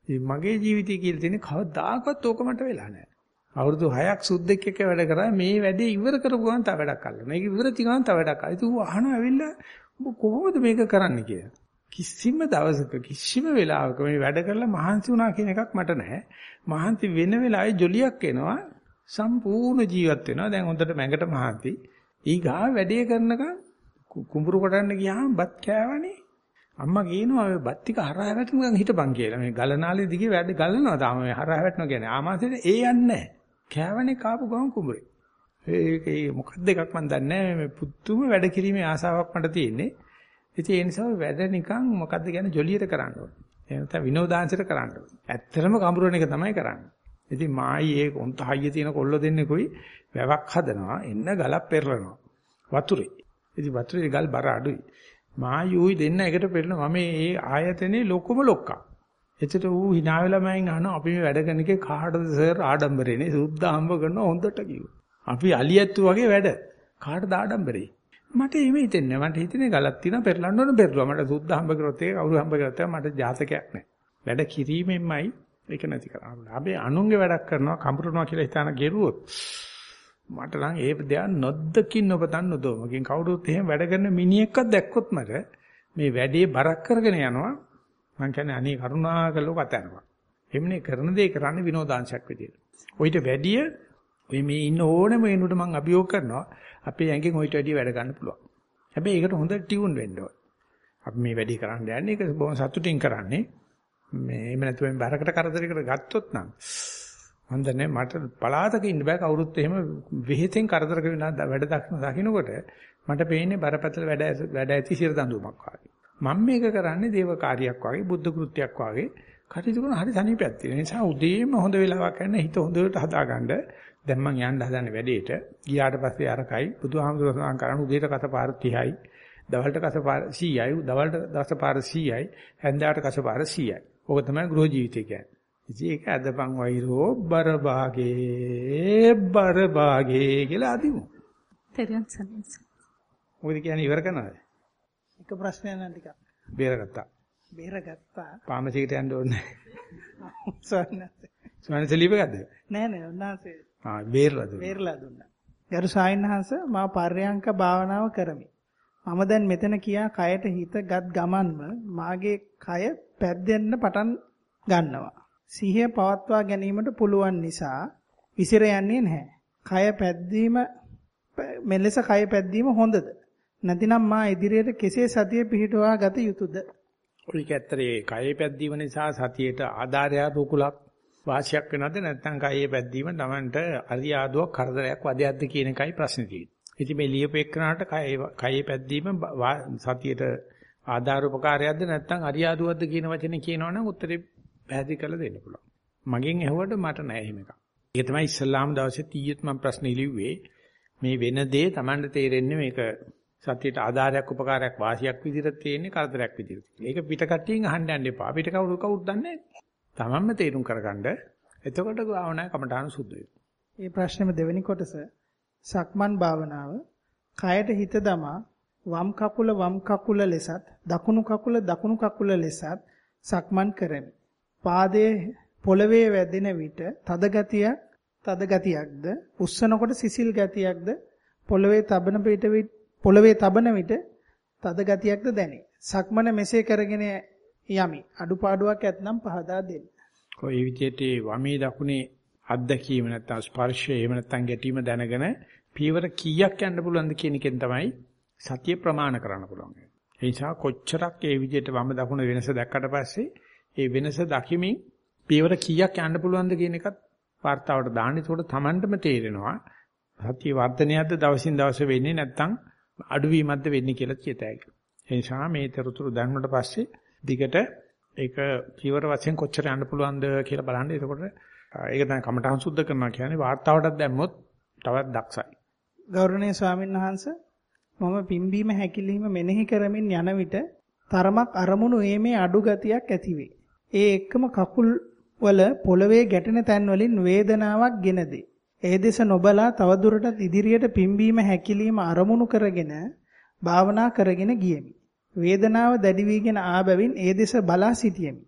ඉතින් මගේ ජීවිතය කියලා තියෙන්නේ කවදාකවත් ඕක මට වෙලා නැහැ. අවුරුදු 6ක් සුද්දෙක් එක්ක වැඩ කරා මේ වැඩේ ඉවර කරපු ගමන් තව වැඩක් අල්ලනවා. මේක ඉවර තිගමන් තව වැඩක් අල්ලනවා. ඉතින් ඌ අහනවා ඇවිල්ලා ඔබ කොහොමද මේක කරන්න කියලා. කිසිම දවසක කිසිම වෙලාවක මේ වැඩ කරලා මහන්සි වුණා කියන එකක් මට නැහැ. මහන්සි වෙන වෙලාවේ ජොලියක් එනවා සම්පූර්ණ ජීවත් වෙනවා. දැන් හොඳට මැඟට මහන්සි. ඊගා වැඩේ කරනකම් කුඹුරු කොටන්න ගියාම බත් කෑවනේ. අම්මා කියනවා ඔය බත් ටික හරහා වැටෙනකන් හිටපන් කියලා. මේ ගලනාලේ දිගේ වැඩ ගලනවා තාම මේ හරහා වැටෙනවා කියන්නේ. ආමාශයට ඒ යන්නේ නැහැ. කෑවනේ කාපු ගමන් කුඹුරේ. ඒක ඒ මොකක්ද එකක් මන් දන්නේ නැහැ. මේ පුදුම වැඩ කිරීමේ ආසාවක් මට තියෙන්නේ. ඉතින් ඒ නිසා වැඩ නිකන් මොකද්ද කියන්නේ ජොලියට කරන්න ඕනේ. එහෙම නැත්නම් විනෝදාංශයට කරන්න ඕනේ. ඇත්තටම කඹරන එක තමයි කරන්නේ. ඉතින් මායි ඒ උන්ට හයිය තියෙන කොල්ල දෙන්නෙකුයි වැවක් හදනවා එන්න ගලක් පෙරලනවා. වතුරේ. ඉතින් වතුරේ ගල් බර අඩුයි. මායුයි දෙන්න එකට පෙරලනවා. මම මේ ආයතනේ ලොකුම ලොක්කා. එතකොට ඌ hina වෙලා මයින් අහනවා අපි මේ වැඩ කරන එකේ කාටද සර් ආඩම්බරේනේ සුද්ධ හම්බ කරන හොඳට කිව්වා. අපි අලියැත්තු වගේ වැඩ. කාටද ආඩම්බරේ? මට එහෙම හිතෙන්නේ මට හිතෙන්නේ ගලක් තියෙනවා පෙරලන්න ඕන පෙරලුවා. මට සුද්ධ හම්බ කරොත් ඒක කවුරු හම්බ කරත් මට ජාතකයක් නැහැ. වැඩ කිරීමෙන්මයි ඒක නැති කරන්නේ. අපි අනුන්ගේ වැඩක් කරනවා කම්පියුටර්නවා කියලා හිතාන ගෙරුවොත් මට නම් ඒ දෙයක් නොදකින් ඔබතන් නොදොමකින් කවුරුත් එහෙම වැඩ කරන මිනිහෙක්වත් දැක්කොත් මට මේ වැඩේ බරක් කරගෙන යනවා මං කියන්නේ අනේ කරුණාකරලා කතා එම්නේ කරන දේ කරන්නේ විනෝදාංශයක් විදියට. ඔయిత වැඩිය ඔය මේ ඉන්න ඕනෙම වෙනුවට මං අභියෝග කරනවා අපේ ඇඟෙන් ඔయిత වැඩිය වැඩ ගන්න පුළුවන්. හැබැයි ඒකට හොඳ ටියුන් වෙන්න ඕන. අපි මේ වැඩේ කරන්න යන්නේ ඒක බොහොම සතුටින් කරන්නේ. මේ එහෙම නැත්නම් බරකට කරදරයකට ගත්තොත් නම් මන් දන්නේ මට පලාතක ඉන්න බෑ කවුරුත් එහෙම වෙහෙතෙන් කරදර කරන වැඩ දක්න දකින්නකොට මට පේන්නේ බරපතල වැඩ වැඩ ඇති සිර දඬුවමක් වගේ. මම මේක කරන්නේ දේව කාර්යයක් වගේ බුද්ධ කෘත්‍යයක් වගේ කටයුතු කරන හරි සනීපයක් තියෙන නිසා උදේම හොඳ වෙලාවක් ගන්න හිත හොඳට හදාගන්න දැන් මං යන්න හදන වැඩේට ගියාට පස්සේ අරකයි බුදුහාමුදුරුවෝ සඳහන් කරන උදේට කසපාර 30යි දවල්ට කසපාර 100යි දවල්ට දසපාර 100යි හැන්දෑවට කසපාර 100යි. ඕක තමයි ගෘහ ජීවිතය කියන්නේ. ඉතින් ඒක අදපන් වෛරෝ බර භාගේ බර භාගේ කියලා අදිමු. තෙරුවන් සරණයි. මොකද කියන්නේ ඉවර කරනවද? එක ප්‍රශ්නයක් නම් ටිකක්. බේරගත්තා. බේරගත්තා. පාමසිකට යන්න ඕනේ. සවන්නත්. සවන්න සලීප ගත්තද? නෑ නෑ උන්වහන්සේ. ආ බේරලාද? බේරලා දුන්නා. ගරු සායන්හංශ මා පර්යංක භාවනාව කරමි. මම දැන් මෙතන කියා කයට හිතගත් ගමන්ම මාගේ කය පැද්දෙන්න පටන් ගන්නවා. සිහිය පවත්වා ගැනීමට පුළුවන් නිසා විසිර යන්නේ නැහැ. කය පැද්දීම මෙලෙස කය පැද්දීම හොඳද? නැතිනම් මා ඉදිරියට කෙසේ සතිය පිහිටුවා ගත යුතුද? ඔයික ඇත්තරේ කය පැද්දීම නිසා සතියේට ආධාරය රුකුලක් වාසියක් වෙනවද නැත්නම් කයේ පැද්දීම Tamanට අරියාදුවක් කරදරයක් වදයක්ද කියන එකයි ප්‍රශ්නේ තියෙන්නේ. ඉතින් මේ ලියපෙන්නාට කයේ පැද්දීම සතියේට ආධාර උපකාරයක්ද නැත්නම් අරියාදුවක්ද කියන වචනේ කියනවනම් උත්තරේ පැහැදිලි කරලා දෙන්න පුළුවන්. මගෙන් ඇහුවට මට නෑ එහෙම එකක්. ඒක තමයි ඉස්ලාම් දවසේ තීයත් මම ප්‍රශ්න ඉලිව්වේ. මේ වෙන දේ Tamanට තේරෙන්නේ මේක සත්‍යයට ආධාරයක් උපකාරයක් වාසියක් විදිහට තියෙන්නේ කරදරයක් විදිහට. ඒක පිට කට්ටියෙන් අහන්න යන්න එපා. පිට කවුරු කවුරුත් දන්නේ නැහැ. Tamanම තේරුම් කරගන්න. එතකොට භාවනා කමඨාන සුද්ධ වෙනවා. මේ ප්‍රශ්නේම දෙවෙනි කොටස සක්මන් භාවනාව කයට හිත දමා වම් කකුල වම් කකුල ලෙසත් දකුණු කකුල දකුණු කකුල ලෙසත් සක්මන් කරමි. පාදයේ පොළවේ වැදෙන විට තද ගතියක් තද ගතියක්ද උස්සනකොට සිසිල් ගතියක්ද පොළවේ තබන පිට පොළවේ තබන විට තද ගතියක්ද දැනේ. සක්මන මෙසේ කරගෙන යමි. අඩුපාඩුවක් ඇත්නම් පහදා දෙන්න. කොයි විදිහට වමේ දකුණේ අත්දැකීම නැත්නම් ස්පර්ශය එහෙම නැත්නම් ගැටීම දැනගෙන පීවර කීයක් යන්න පුළුවන්ද කියන එකෙන් තමයි සතිය ප්‍රමාණ කරන්න පුළුවන්. ඒ නිසා කොච්චරක් ඒ විදිහට වම දකුණ වෙනස දැක්කට පස්සේ ඒ වෙනස දකිමින් පීවර කීයක් යන්න පුළුවන්ද කියන එකත් වார்த்தාවට දාන්න. ඒකට Tamanටම තේරෙනවා සතිය වර්ධනයක්ද දවසින් දවස වෙන්නේ නැත්නම් අඩුවීමක්ද වෙන්නේ කියලා කියතයි. ඒ නිසා මේ තොරතුරු දැනුණට පස්සේ දිගට ඒක පියවර වශයෙන් කොච්චර යන්න පුළුවන්ද කියලා බලන්න. එතකොට ඒක දැන් කමටහන් සුද්ධ කරනවා කියන්නේ වார்த்தාවටත් දැම්මොත් තවත් දක්ෂයි. ගෞරවනීය ස්වාමීන් වහන්ස මම පිම්බීම හැකිලිම මෙනෙහි කරමින් යන විට තරමක් අරමුණු ඒමේ අඩු ගතියක් ඇතිවේ. ඒ එක්කම කකුල් වල පොළවේ ගැටෙන තැන් වලින් වේදනාවක් ගෙනදේ. ඒ දෙස නොබලා තවදුරටත් ඉදිරියට පිම්බීම හැකිලිම අරමුණු කරගෙන භාවනා කරගෙන ගියෙමි. වේදනාව දැඩි වීගෙන ආ බැවින් ඒ දෙස බලා සිටියෙමි.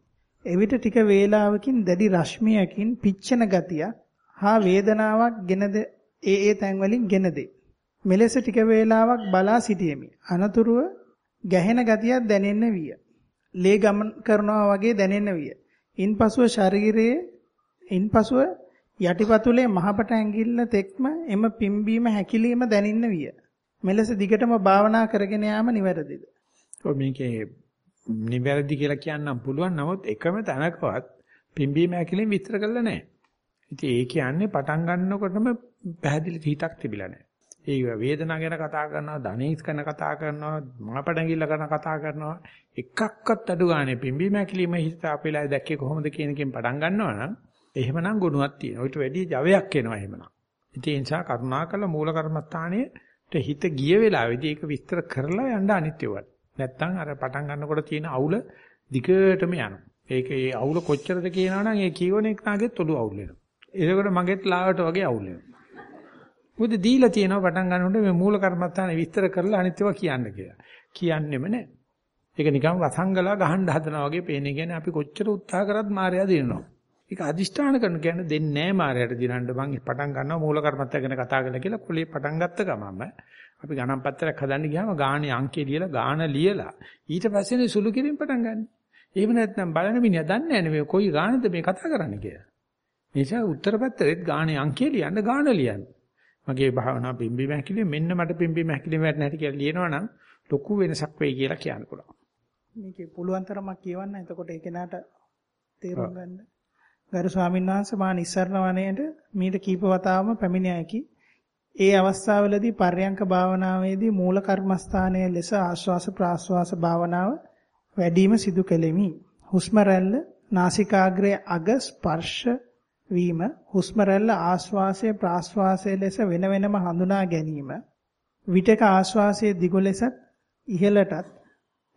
එවිට ටික වේලාවකින් දැඩි රශ්මියකින් පිච්චෙන ගතිය හා වේදනාවක් ගෙනද ඒ ඒ තැන් වලින් ගෙන දේ. මෙලෙස ටික වේලාවක් බලා සිටියෙමි. අනතුරුව ගැහෙන ගතියක් දැනෙන්න විය. ලේ ගමන් කරනවා වගේ දැනෙන්න විය. ඉන්පසුව ශරීරයේ ඉන්පසුව යටිපතුලේ මහපට ඇඟිල්ල තෙක්ම එම පිම්බීම හැකිලිම දැනින්න විය. මෙලෙස දිගටම භාවනා කරගෙන යාම නිවැරදිද? ඔය මේකේ නිවැරදි කියලා කියන්නම් පුළුවන්. නමුත් එකම තැනකවත් පිම්බීම හැකිලිම විස්තර කරලා නැහැ. ඉතින් ඒ කියන්නේ පටන් ගන්නකොටම පැහැදිලි හිතක් තිබිලා නැහැ. ඒ වේදනාව ගැන කතා කරනවා, ධනේස් ගැන කතා කරනවා, මහපඩංගිල්ල ගැන කතා කරනවා. එකක්වත් අඩු ගානේ පිම්බීම හැකිලිම හිත අපේලා දැක්කේ කොහොමද කියන එකෙන් පටන් ගන්නවා නම් එහෙමනම් ගුණයක් තියෙනවා. ඊට වැඩි ජවයක් එනවා එහෙමනම්. ඉතින් ඒ නිසා කරුණාකර මූල කර්මස්ථානයේට හිත ගිය වෙලාවේදී ඒක විස්තර කරලා යන්න අනිත්‍යවත්. නැත්තම් අර පටන් ගන්නකොට තියෙන අවුල දිගටම යනවා. ඒකේ අවුල කොච්චරද කියනවනම් ඒ කියවන එක නාගෙත් ඔළුව අවුල් වෙනවා. ඒකකොට මගෙත් ලාවට වගේ අවුල් වෙනවා. මොකද දීලා තියෙනවා පටන් ගන්නකොට මේ මූල කර්මස්ථානේ විස්තර කරලා අනිත්‍යව කියන්න කියලා. කියන්නෙම නැහැ. ඒක නිකන් වසංගලා ගහන්න හදනවා වගේ පේන්නේ කියන්නේ අපි කොච්චර උත්සාහ කරත් මායя දිනනවා. ඒක අදිෂ්ඨාන කරන කියන්නේ දෙන්නේ නැහැ මායයට දිනන්න මං පටන් ගන්නවා මූල කර්මත්ත ගැන කතා කරලා කියලා කොලේ පටන් ගත්ත ගමම අපි ගණන් පත්‍රයක් හදන්න ගියාම ගානේ අංකේ ලියලා ගාන ලියලා ඊට පස්සේනේ සුළු කිරීම පටන් ගන්න. එහෙම නැත්නම් බලන මිනිහා දන්නේ නැහැ මේ කොයි ගානද මේ කතා කරන්නේ කියලා. නිසා උත්තර පත්‍රෙත් ගානේ අංකේ ලියන්න ගාන ලියන්න. මගේ භාවනා පිම්බීම හැකිලි මෙන්න මට පිම්බීම හැකිලි වැටෙන හැටි කියලා ලියනවනම් ලොකු වෙනසක් වෙයි කියලා කියන්න පුළුවන්. මේකේ පුළුවන් තරමක් කියවන්න එතකොට ඒ කෙනාට තේරුම් ගන්න. ගරු ස්වාමීන් වහන්සේ මා නිස්සරණ වනයේට මීට කීප වතාවම පැමිණියකි. ඒ අවස්ථාවවලදී පර්යංක භාවනාවේදී මූල කර්මස්ථානයේ ලෙස ආශ්වාස ප්‍රාශ්වාස භාවනාව වැඩිම සිදු කෙලෙමි. හුස්ම රැල්ල නාසිකාග්‍රයේ අග ස්පර්ශ වීම හුස්ම රැල්ල ආශ්වාසය ප්‍රාශ්වාසය ලෙස වෙන වෙනම හඳුනා ගැනීම විටක ආශ්වාසයේ දිගු ලෙසත් ඉහළටත්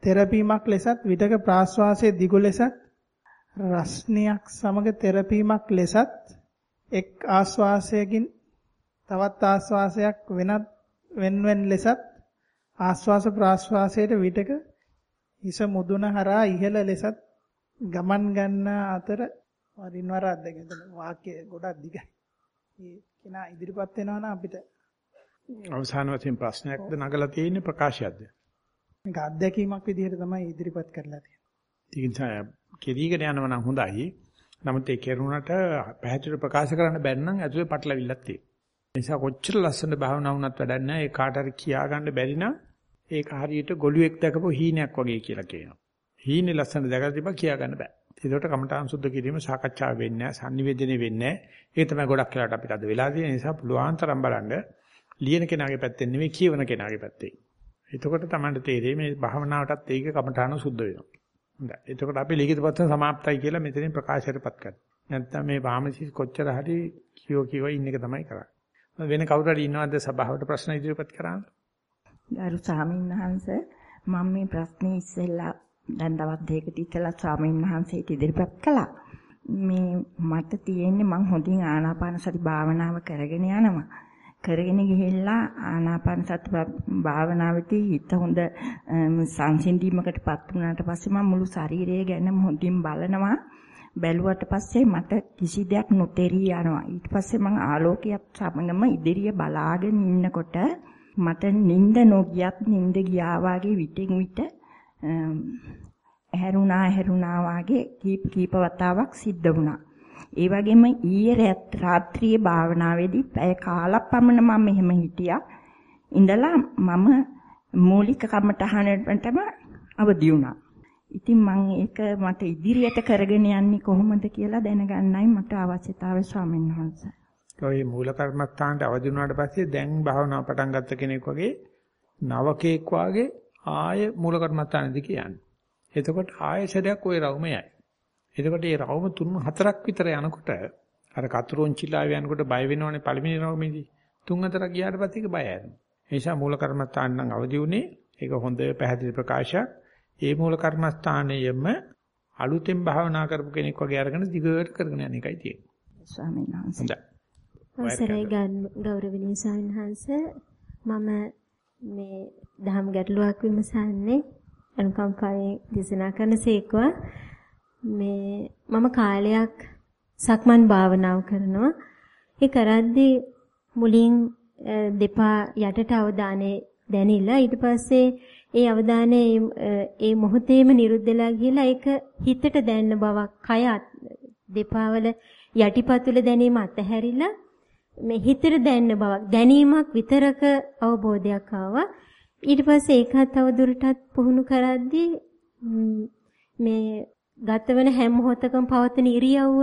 තෙරපීමක් ලෙසත් විටක ප්‍රාශ්වාසයේ දිගු ලෙසත් රස්නියක් සමග තෙරපීමක් ලෙසත් එක් ආශ්වාසයකින් තවත් ආශ්වාසයක් වෙනත් වෙන්වෙන් ලෙසත් ආශ්වාස ප්‍රාශ්වාසයට විටක හිස මුදුන හරහා ඉහළ ලෙසත් ගමන් ගන්න අතර වරින් වර අත්දැකීම වාක්‍ය ගොඩක් දිගයි. ඒ කෙනා ඉදිරිපත් වෙනවා නම් අපිට අවසාන වශයෙන් ප්‍රශ්නයක්ද නගලා තියෙන්නේ ප්‍රකාශයක්ද? මේක අත්දැකීමක් විදිහට තමයි ඉදිරිපත් කරලා තියෙන්නේ. ඒ කෙරීගෙන යනවා නම් හොඳයි. නමුත් ඒ කෙරුණට පැහැදිලිව ප්‍රකාශ කරන්න බැරි නම් ඇතුලේ පටලවිල්ලක් තියෙනවා. ඒ නිසා කොච්චර ලස්සන භාවනා වුණත් වැඩක් නැහැ. ඒ කාට හරි කියා ගන්න බැරි නම් ඒක හරියට ගොළුෙක් දැකපු හීනයක් වගේ කියලා කියනවා. හීනේ ලස්සන දැකලා තිබ්බා කියා ගන්න බෑ. ඒකට කමඨාන් සුද්ධ කිරීම සාකච්ඡා වෙන්නේ නැහැ, sannivedana වෙන්නේ නැහැ. ඒක තමයි ගොඩක් වෙලාවට අපිට අද වෙලා තියෙන නිසා පුළුවන් තරම් බලන්න ලියන කෙනාගේ පැත්තෙන් නෙමෙයි කියවන කෙනාගේ පැත්තෙන්. එතකොට තමයි තේරෙන්නේ මේ භාවනාවටත් ඒක කමඨාන සුද්ධ වෙනවා. හොඳයි. එතකොට අපි ලිඛිත පත්‍ර સમાප්තයි කියලා මෙතනින් ප්‍රකාශයටපත් කරනවා. නැත්නම් මේ වාමසි කොච්චර හරි කියෝ කියෝ ඉන්න එක තමයි කරන්නේ. වෙන කවුරු හරි ඉන්නවද සභාවට ප්‍රශ්න ඉදිරිපත් කරන්න? ගරු ස්වාමීන් වහන්සේ මම මේ ප්‍රශ්නේ ඉස්සෙල්ලා දැන් දවස් දෙකකට ඉස්සෙල්ලා ස්වාමීන් වහන්සේට ඉදිරිපත් කළා. මේ මට තියෙන්නේ මං හොඳින් ආනාපාන සති භාවනාව කරගෙන යනවා. කරගෙන ගිහිල්ලා ආනාපාන සති භාවනාවේදී හිත හොඳ සංසිඳීමකටපත් වුණාට පස්සේ මම මුළු ශරීරය ගැනම හොඳින් බලනවා. බැලුවට පස්සේ මට කිසි දෙයක් නොතේරී යනවා. ඊට පස්සේ මම ආලෝකයක් සමගම ඉදිරිය බලාගෙන ඉන්නකොට මට නිින්ද නොගියත් නිින්ද ගියා වාගේ විටින් විට ඇහැරුණා ඇහැරුණා වාගේ කීප කීප වතාවක් සිද්ධ වුණා. ඒ වගේම ඊයේ රාත්‍රියේ භාවනාවේදී පැය කාලක් පමණ මම මෙහෙම හිටියා. ඉඳලා මම මූලික කමටහනටම අවදි වුණා. ඉතින් මම ඒක මට ඉදිරියට කරගෙන යන්නේ කොහොමද කියලා දැනගන්නයි මට අවශ්‍යතාවය ස්වාමීන් වහන්සේ. ඔය මූල කර්මස්ථානට අවදි වුණාට පස්සේ දැන් භාවනාව පටන් ගත්ත කෙනෙක් වගේ නවකෙක් වාගේ ආය මූල කර්මස්ථානෙදි කියන්නේ. එතකොට ආයශරයක් ওই රවුමයයි. එතකොට මේ රවුම තුන් හතරක් විතර යනකොට අර කතුරුන්චිලාව යනකොට බය වෙනවනේ පළවෙනි රවුමේදී. තුන් හතරක් ගියාට පස්සේ ඒක බය යනවා. ඒ නිසා මූල කර්මස්ථාන නම් අවදි වුණේ ඒක හොඳ පැහැදිලි ප්‍රකාශයක්. ඒ මූල කර්මස්ථානයෙම අලුතෙන් භාවනා කරපු කෙනෙක් වගේ අරගෙන දිගට කරගෙන යන එකයි තියෙන්නේ. ස්වාමීන් වහන්සේ. හොඳයි. අවසරයි ගෞරවනීය ස්වාමීන් වහන්සේ මම මේ දහම් ගැටලුවක් විමසන්නේ අනුකම්පාවෙන් දේශනා කරන සේකවා මේ මම කාලයක් සක්මන් භාවනාව කරනවා ඒ කරද්දී මුලින් දෙපා යටට අවධානය දැනිලා ඊට පස්සේ ඒ අවධානය ඒ මොහොතේම නිරුද්ධලා ගිහලා ඒක හිතට දැනෙන බවක් කය දෙපාවල යටිපතුල දැනීම අතහැරිලා මේ හිතට දැනෙන බවක් දැනීමක් විතරක අවබෝධයක් ආවා. ඊට පස්සේ ඒකත් තව දුරටත් පුහුණු කරද්දී මේ ගතවන හැම මොහොතකම පවතින ඉරියව්ව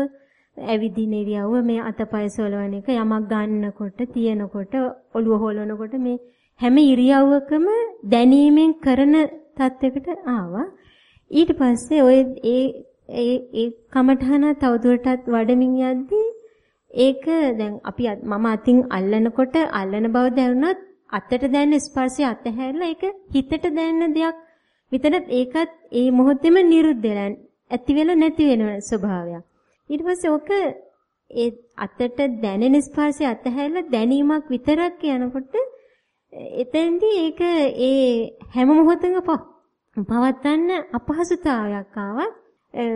ඇවිදින ඉරියව්ව මේ අතපය සොලවන එක යමක් ගන්නකොට තියනකොට ඔළුව හොලනකොට මේ හැම ඉරියව්වකම දැනීමෙන් කරන තත්යකට ආවා ඊට පස්සේ ඔය ඒ ඒ ඒ කමඨහන තවදුරටත් වඩමින් යද්දී ඒක දැන් අපි මම අතින් අල්ලනකොට අල්ලන බව දැනුණත් අතට දැනෙන ස්පර්ශය අතහැරලා ඒක හිතට දැනෙන දෙයක් විතරත් ඒකත් ඒ මොහොතේම නිරුද්ධ වෙලා ඇති වෙලා නැති වෙන ස්වභාවයක්. ඊට පස්සේ ඔක ඒ අතට දැනෙන ස්පර්ශය අතහැරලා දැනීමක් විතරක් යනකොට එතෙන්දී ඒක ඒ හැම මොහොතක පවත්තන්න අපහසුතාවයක් ආවා.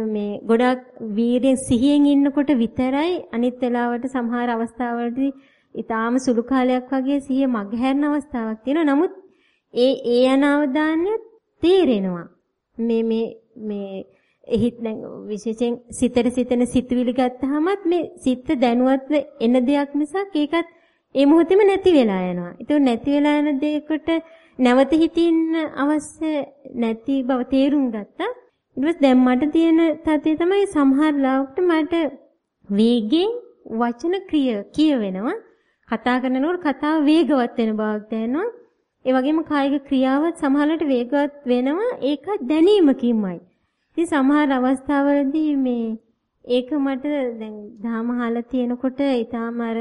මේ ගොඩක් වීරියෙන් සිහියෙන් ඉන්නකොට විතරයි අනිත් වෙලාවට සමහර අවස්ථාවලදී ඊටාම සුළු කාලයක් වගේ සිහිය මගහැරන අවස්ථාවක් තියෙනවා. නමුත් ඒ ඒ යන අවධානය තේරෙනවා. මේ මේ මේ එහිත් දැන් විශේෂයෙන් සිතට සිතන සිතුවිලි ගත්තාමත් මේ සිත දැනුවත්ව එන දෙයක් මිසක් ඒකත් ඒ මොහොතේම නැති වෙලා යනවා. ඒක නැති වෙලා යන දෙයකට නැවත හිතින්න අවශ්‍ය නැති බව තේරුම් ගත්තා. ඊට පස්සේ දැන් මට තියෙන තත්ත්වය තමයි සමහර ලාවකට මට වේගෙන් වචන ක්‍රිය කියවෙනවා. කතා කරනකොට කතාව වේගවත් වෙන බවක් දැනෙනවා. ඒ වගේම කායික ක්‍රියාවත් සමහරවිට වේගවත් වෙනවා. ඒක දැනීමකින්මයි. ඉතින් සමහර අවස්ථාවලදී මේ ඒක මට දැන් ධාම අහලා තියෙනකොට ඊටාම අර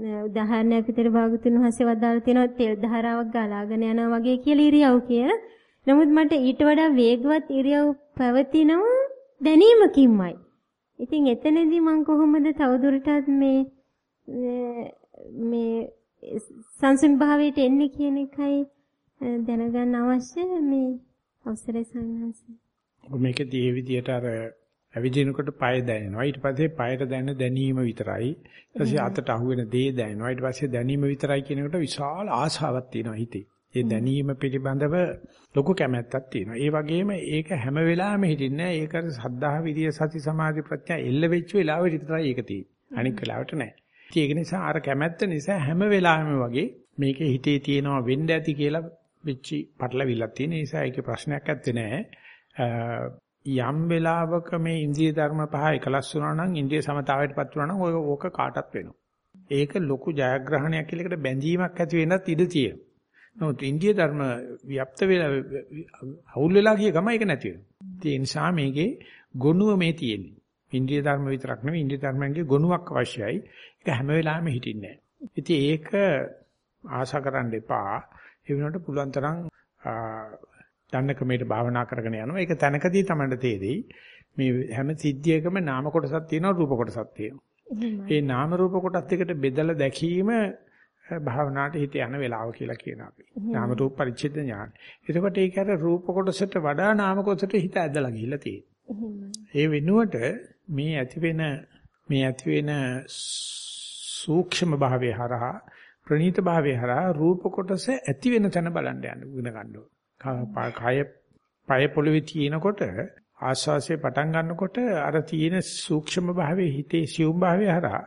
උදාහරණයක් විදිහට භාගතුන් වහන්සේ වදාලා තියෙනවා තෙල් ධාරාවක් ගලාගෙන යනවා වගේ කියලා ඉරියව් කියලා. නමුත් මට ඊට වඩා වේගවත් ඉරියව් පැවතිනවා දැනීමකින්මයි. ඉතින් එතනදී මම කොහොමද තවදුරටත් මේ මේ සංසුන් භාවයට එන්නේ කියන එකයි දැනගන්න අවශ්‍ය මේ අවසරයි සංඝාසය. මේකදී මේ විදියට අර ඇවිදිනකොට පය දැනෙනවා. ඊට පස්සේ පයට දැනෙන දැනීම විතරයි. ඊට පස්සේ අතට අහුවෙන දේ දැනෙනවා. ඊට පස්සේ දැනීම විතරයි කියන එකට විශාල ආශාවක් තියෙනවා හිතේ. ඒ දැනීම පිළිබඳව ලොකු කැමැත්තක් තියෙනවා. ඒ වගේම ඒක හැම වෙලාවෙම හිටින්නේ නැහැ. ඒක සද්ධා විරිය සති සමාධි ප්‍රඥා එල්ල වෙච්ච වෙලාවෙ විතරයි ඒක තියෙන්නේ. අනික් වෙලාවට නැහැ. ඒක නිසා අර කැමැත්ත නිසා හැම වෙලාවෙම වගේ මේකේ හිතේ තියෙනවා වෙන්න ඇති කියලා වෙච්චි පටලවිල්ලක් තියෙන නිසා ඒකේ ප්‍රශ්නයක් ඇත්තේ නැහැ. යම් වෙලාවක මේ ඉන්ද්‍රිය ධර්ම පහ එකලස් වුණා නම් ඉන්ද්‍රිය සමතාවයටපත් වුණා නම් ඕක කාටත් වෙනවා. ඒක ලොකු ජයග්‍රහණයක් කියලා එකට බැඳීමක් ඇති වෙන්නත් ඉඩ තියෙනවා. නමුත් ඉන්දිය ධර්ම ව්‍යප්ත වෙලා අවුල් වෙලා ගිය ගම ඒක නැති වෙනවා. ඒ නිසා මේකේ ගොනුව මේ තියෙන්නේ. ඉන්දිය ධර්ම විතරක් නෙවෙයි ඉන්දිය ධර්මයන්ගේ ගොනුවක් අවශ්‍යයි. ඒක හැම වෙලාවෙම හිටින්නේ නැහැ. ඉතින් ඒක ආශා කරන්න එපා. ඒ වෙනකොට පුළුවන් තරම් දන්න ක්‍රමයට භාවනා කරගෙන යනවා. ඒක තැනකදී තමයි තේරෙයි. මේ හැම සිද්ධියකම නාම කොටසක් තියෙනවා රූප කොටසක් තියෙනවා. ඒ නාම රූප කොටස් දෙකට බෙදලා දැකීම භාවනාවට හිත යන වෙලාව කියලා කියන අපි. නාම රූප පරිච්ඡේද ඥාන. එතකොට ඒක අර රූප කොටසට වඩා නාම කොටසට හිත ඇදලා ගිහිල්ලා තියෙනවා. ඒ වෙනුවට මේ ඇති වෙන මේ ඇති වෙන සූක්ෂම භාවයේ හරහා ප්‍රනීත භාවයේ හරහා රූප කොටස ඇති වෙන තැන බලන්න යන්න ඉගෙන ගන්න ඕන. කය පය පොළවේ තියෙනකොට ආස්වාසේ පටන් ගන්නකොට අර තියෙන සූක්ෂම භාවයේ හිතේ සියුම් භාවය හරහා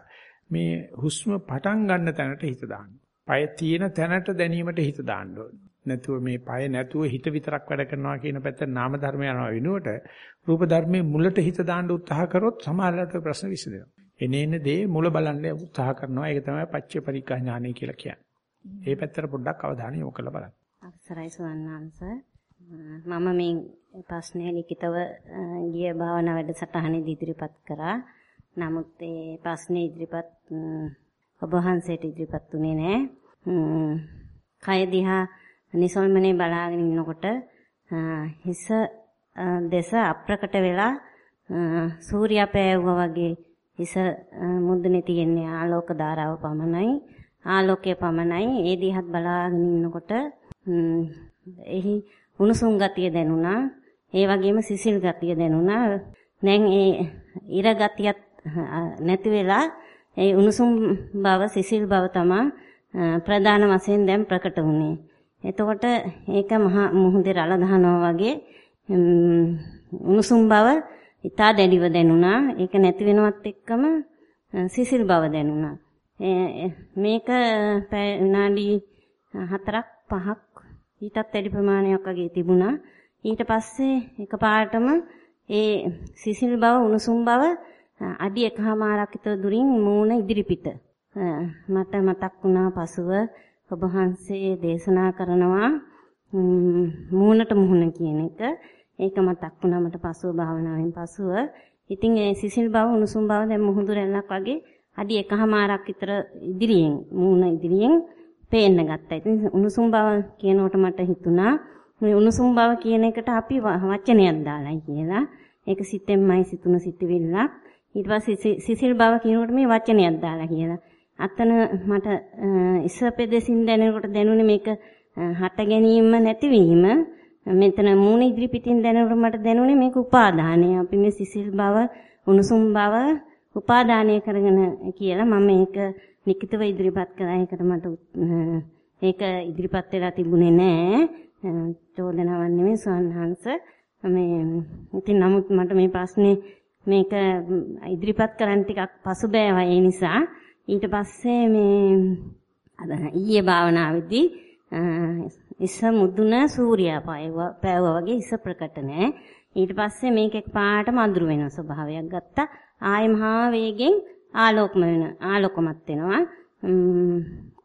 මේ හුස්ම පටන් ගන්න තැනට හිත දාන්න. පය තියෙන තැනට දැනීමට හිත දාන්න ඕනේ. නැතුව මේ පය නැතුව හිත විතරක් වැඩ කරනවා කියන පැත්ත නාම ධර්ම යනවා වෙනුවට රූප ධර්මයේ මුලට හිත දාන්න උත්සාහ කරොත් සමහරවිට ප්‍රශ්න විසඳෙනවා. එනේන දේ මුල බලන්න උත්සාහ කරනවා. ඒක තමයි පච්චේ පරික්ඛා ඥානය කියලා කියන්නේ. ඒ පැත්තට පොඩ්ඩක් අවධානය යොමු කරලා බලන්න. අවසරයි සවන්නාංශ මම මේ ප්‍රශ්නය ලිඛිතව ගිය භාවනා වැඩසටහනේදී ඉදිරිපත් කරා. නමුත් ඒ ප්‍රශ්නේ ඉදිරිපත් ඔබ වහන්සේට ඉදිරිපත් උනේ නෑ. කය දිහා නිසල්මනේ බලාගෙන ඉන්නකොට හිස දෙස අප්‍රකට වෙලා සූර්යා පෑවුවා වගේ හිස මුද්දනේ තියෙන්නේ ආලෝක ධාරාව පමණයි ආලෝකයේ පමණයි ඒ දිහත් බලාගෙන ඉන්නකොට එහි උණුසුම් ගතිය දැනුණා ඒ වගේම සිසිල් ගතිය දැනුණා දැන් ඒ ඉර ගතියත් නැති වෙලා ඒ උණුසුම් බව සිසිල් බව තමයි ප්‍රධාන වශයෙන් දැන් ප්‍රකට වුනේ එතකොට ඒක මහා මුහුදේ රළ ගහනවා වගේ උණුසුම් බව ඉතා දැඩිව දැනුණා. ඒක නැති වෙනවත් එක්කම සිසිල් බව දැනුණා. මේක විනාඩි 4ක් 5ක් ඊටත් වැඩි ප්‍රමාණයක් වගේ තිබුණා. ඊට පස්සේ එකපාරටම ඒ සිසිල් බව උණුසුම් බව අඩි එකහමාරක් විතර දුරින් මූණ ඉදිරිපිට මට මතක් වුණා පසුව ඔබ වහන්සේ දේශනා කරනවා මූණට මුහුණ කියන එක. ඒක මතක් වුණා මට පසුව භාවනාවෙන් පසුව. ඉතින් ඒ සිසිල් බව උණුසුම් බව දැන් මුහුදු රැල්ලක් වගේ අඩි එකහමාරක් විතර ඉදිරියෙන් මූණ ඉදිරියෙන් පේන්න ගත්තා. ඉතින් උණුසුම් බව කියනකොට මට හිතුණා මේ උණුසුම් බව කියන එකට අපි වචනයක් දාලයි කියලා. ඒක සිතෙන්මයි සිතුන සිතවිල්ලක්. ඊට පස්සේ සිසිල් බව කියනකොට මේ වචනයක් දාලා කියලා. අතන මට ඉස්සපෙදෙසින් දැනෙනකොට දැනුනේ මේක හට ගැනීම නැතිවීම මෙතන මූණ ඉදිරි පිටින් දැනෙනකොට මට දැනුනේ මේක උපාදානය. අපි මේ සිසිල් බව, උණුසුම් බව උපාදානය කරගෙන කියලා මම මේක නිකිතව ඉදිරිපත් කළා. ඒකට මට ඒක ඉදිරිපත් වෙලා තිබුණේ නෑ. චෝදනාවක් නෙමෙයි සවන්හංශ. මේ ඉතින් නමුත් මට මේ ප්‍රශ්නේ මේක ඉදිරිපත් කරන්න ටිකක් පසුබෑවයි ඒ නිසා ඊට පස්සේ මේ අද ඊයේ භාවනාවේදී ඉස මුදුන සූර්යා පෑවුවා වගේ ඉස ප්‍රකට නැහැ. ඊට පස්සේ මේක එක්පාරටම අඳුර වෙන ස්වභාවයක් ගත්තා. ආයෙ මහා වේගෙන් ආලෝකම වෙන ආලෝකමත් වෙනවා.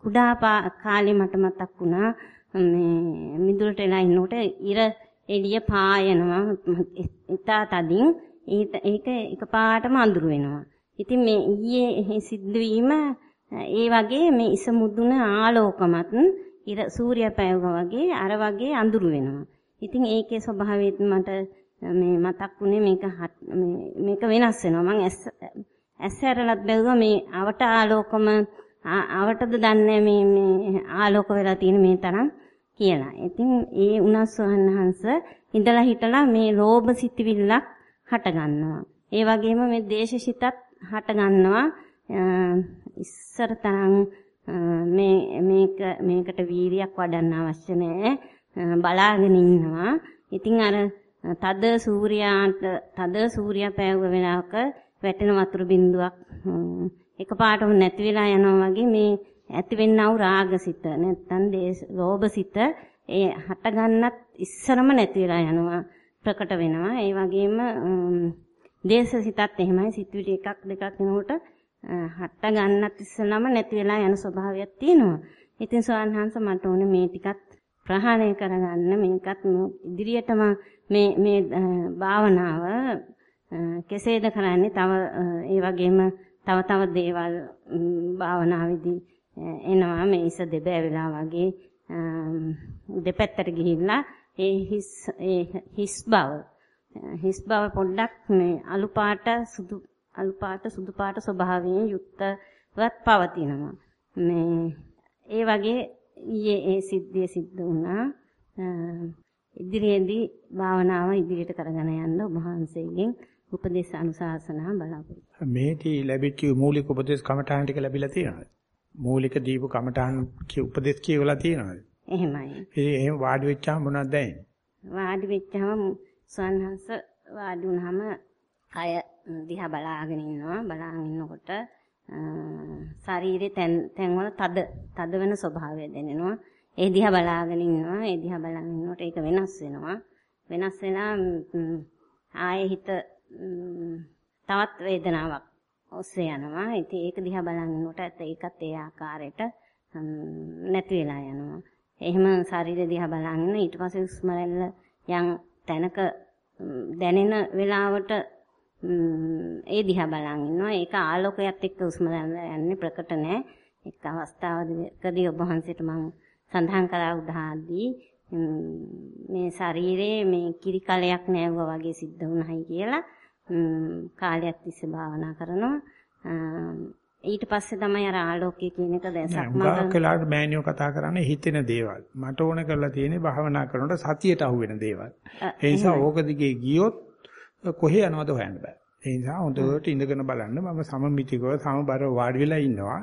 කුඩා කාලේ මට මතක් වුණා මේ මිදුලට එලා ඉන්නකොට ඉර එළිය පායනවා. ඉතා තදින් ඒක එකපාරටම අඳුර වෙනවා. ඉතින් මේ ඊයේ සිද්ධ ඒ වගේ මේ ඉස මුදුන ආලෝකමත් ඉර සූර්යා පැයුවා වගේ අර වගේ අඳුරු වෙනවා. ඉතින් ඒකේ ස්වභාවය මට මේ මතක් වුණේ මේක මේක වෙනස් වෙනවා. මං ඇස් ඇරලත් බැලුවා මේ අවට ආලෝකම අවටද දන්නේ මේ මේ ආලෝක වෙලා තියෙන මේ තරම් කියලා. ඉතින් ඒ උනස්වහන්හංශ ඉඳලා හිටලා මේ ලෝභ සිතිවිල්ලක් හට ගන්නවා. ඒ වගේම මේ දේශසිතත් හට ගන්නවා ඉස්සර තරම් මේ මේක මේකට වීරියක් වඩන්න අවශ්‍ය නැහැ බලාගෙන ඉන්නවා ඉතින් අර තද සූර්යාට තද සූර්යා පෑවුව වෙලාවක වැටෙන වතුර බින්දුවක් එකපාරටම නැති වෙලා යනවා වගේ මේ ඇතිවෙනා වූ රාගසිත නැත්තම් දේශ ලෝභසිත ඒ හට ගන්නත් ඉස්සරම නැති වෙලා යනවා ප්‍රකට වෙනවා. ඒ වගේම දේශසිතත් එහෙමයි. සිතුවිලි එකක් දෙකක් එනකොට හට්ට ගන්නත් ඉස්සෙල්ලාම නැති වෙලා යන ස්වභාවයක් තියෙනවා. ඉතින් සෝහන්හංශ මට ඕනේ මේ ටිකත් ප්‍රහාණය කරගන්න. මේකත් ඉදිරියටම මේ මේ භාවනාව කෙසේද කරන්නේ තව ඒ වගේම තව තව දේවල් භාවනාවේදී එනවා මේ ඉස දෙබෑ වෙලා වගේ දෙපැත්තට ගිහිල්ලා ඒ හිස් ඒ හිස් බව හිස් බව පොඩ්ඩක් මේ අලු පාට සුදු අලු පාට සුදු පාට ස්වභාවයෙන් යුක්තවත් පවතිනවා. මේ ඒ වගේ ඊයේ ඒ සිද්ධිය සිද්ධ වුණා. ඉදිරියේදී භාවනාව ඉදිරියට කරගෙන යන්න ඔබ වහන්සේගෙන් උපදේශ අනුශාසනා බලාපොරොත්තු. මේටි ලැබිච්ච මූලික උපදේශ කමඨාන් ටික ලැබිලා තියෙනවද? මූලික දීපු කමඨාන් උපදේශ කියවලා තියෙනවද? එහෙමයි. ඒ එහෙම වාඩි වෙච්චාම මොනවද දැනෙන්නේ? වාඩි වෙච්චාම සන්හස වාඩි වුණාම කය දිහා බලාගෙන ඉන්නවා. බලාගෙන ඉන්නකොට ශරීරේ තැන් තැන්වල තද තද වෙන ස්වභාවය දැනෙනවා. ඒ දිහා බලාගෙන ඉන්නවා. ඒ දිහා බලාගෙන ඉන්නකොට ඒක වෙනස් වෙනවා. වෙනස් වෙලා ආයේ හිත තවත් වේදනාවක් ඔස්සේ යනවා. ඉතින් ඒක දිහා බලන් ඉන්නකොට ඒකත් ඒ ආකාරයට නැති වෙලා යනවා. එහෙම ශරීරය දිහා බලන් ඉන්න ඊට පස්සේ හුස්ම රැල්ල යම් තැනක දැනෙන වෙලාවට ඒ දිහා බලන් ඉන්නවා. ඒක ආලෝකයත් එක්ක හුස්ම රැල්ල යන්නේ ප්‍රකට නැහැ. එක් අවස්ථාවකදී ඔබ වහන්සේට මම සඳහන් කළා උදාහරණදී මේ ශරීරයේ මේ කිරි කලයක් නැවුවා වගේ සිද්ධ වුණායි කියලා කාලයක් තිස්සේ භාවනා කරනවා. ඊට පස්සේ තමයි අර ආලෝකය කියන එක දැන් සක්මන් කළාට මෑනියෝ කතා කරන්නේ හිතෙන දේවල්. මට ඕන කරලා තියෙන්නේ භාවනා කරනකොට සතියට අහු වෙන දේවල්. ඒ නිසා ඕක දිගේ ගියොත් කොහේ යනවද හොයන්න බෑ. ඒ නිසා හොඳට ඉඳගෙන බලන්න මම සමමිතිකව සමබර වාඩි වෙලා ඉන්නවා.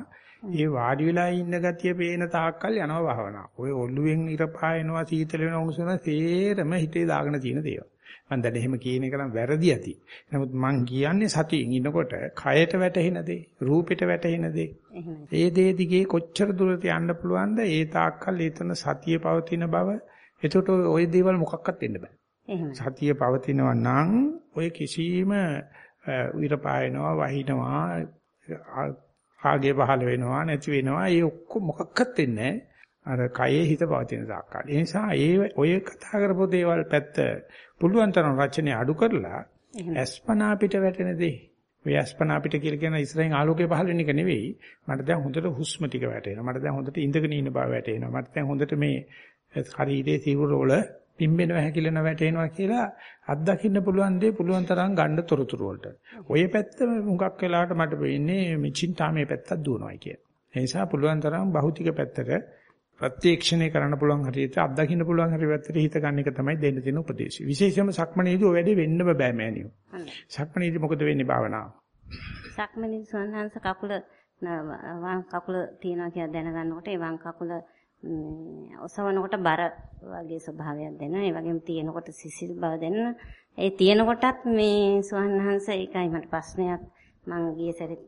ඒ වාඩි වෙලා ඉන්න ගතිය පේන තාක්කල් යනවා භාවනාව. ඔය ඔළුවෙන් ඉර පායනවා සීතල වෙන උණුසුම සේරම හිතේ දාගෙන තියෙන දේවල්. මම දැන් එහෙම කියන එක නම් වැරදි ඇති. නමුත් මං කියන්නේ සතියින් ඉන්නකොට කයට වැටෙන දේ, රූපෙට වැටෙන දේ. ඒ දේ දිගේ කොච්චර දුරට යන්න පුළුවන්ද? ඒ තාක්කල් එතන සතිය පවතින බව. එතකොට ওই දේවල් මොකක්වත් වෙන්න බෑ. සතිය පවතිනවා නම් ඔය කිසිම විරපායනවා, වහිනවා, ආගේ පහළ වෙනවා, නැති වෙනවා. ඒ ඔක්කොම මොකක්වත් වෙන්නේ අර කයේ හිත පවතින තාක්කල්. ඒ නිසා ඒ ඔය කතා කරපු දේවල් පැත්ත පුළුවන් තරම් රචනය අඩු කරලා අස්පනා පිට වැටෙන දේ. ඔය අස්පනා පිට කියලා කියන ඉස්සරහින් ආලෝකය පහළ වෙන එක නෙවෙයි. මට දැන් හොඳට හුස්ම ටික වැටෙනවා. මට දැන් හොඳට ඉඳගෙන ඉන්න බව වැටෙනවා. මට දැන් හොඳට මේ ශරීරයේ සිවුරවල පිම්බෙනවා හැකිලෙනවා වැටෙනවා කියලා අත්දකින්න පුළුවන් දේ පුළුවන් තරම් ගන්න තොරතුරු වලට. ඔය පැත්ත මුගක් වෙලාවට මට වෙන්නේ මේ චින්තාමේ පැත්තක් දුවනවායි කිය. ඒ නිසා පුළුවන් තරම් භෞතික පැත්තට ප්‍රත්‍යක්ෂණය කරන්න පුළුවන් හරියට අත්දකින්න පුළුවන් පැත්තට හිත ගන්න එක තමයි දෙන්න තියෙන උපදේශය. විශේෂයෙන්ම සක්මණේදී ඔය වැඩේ වෙන්න බෑ මෑනියෝ. සක්මණේදී මොකද වෙන්නේ භාවනාව? සක්මණේදී සෝන්හන්ස කකුල වම් කකුල තියනවා කියලා දැනගන්නකොට ඒ වම් කකුල ඔසවනකොට බර වගේ ස්වභාවයක් දැනෙනවා. ඒ වගේම තියෙනකොට සිසිල් බව දැනෙනවා. ඒ තියෙනකොටත් මේ සෝන්හන්ස ඒකයි මට ප්‍රශ්නයක් මං ගිය සැරේ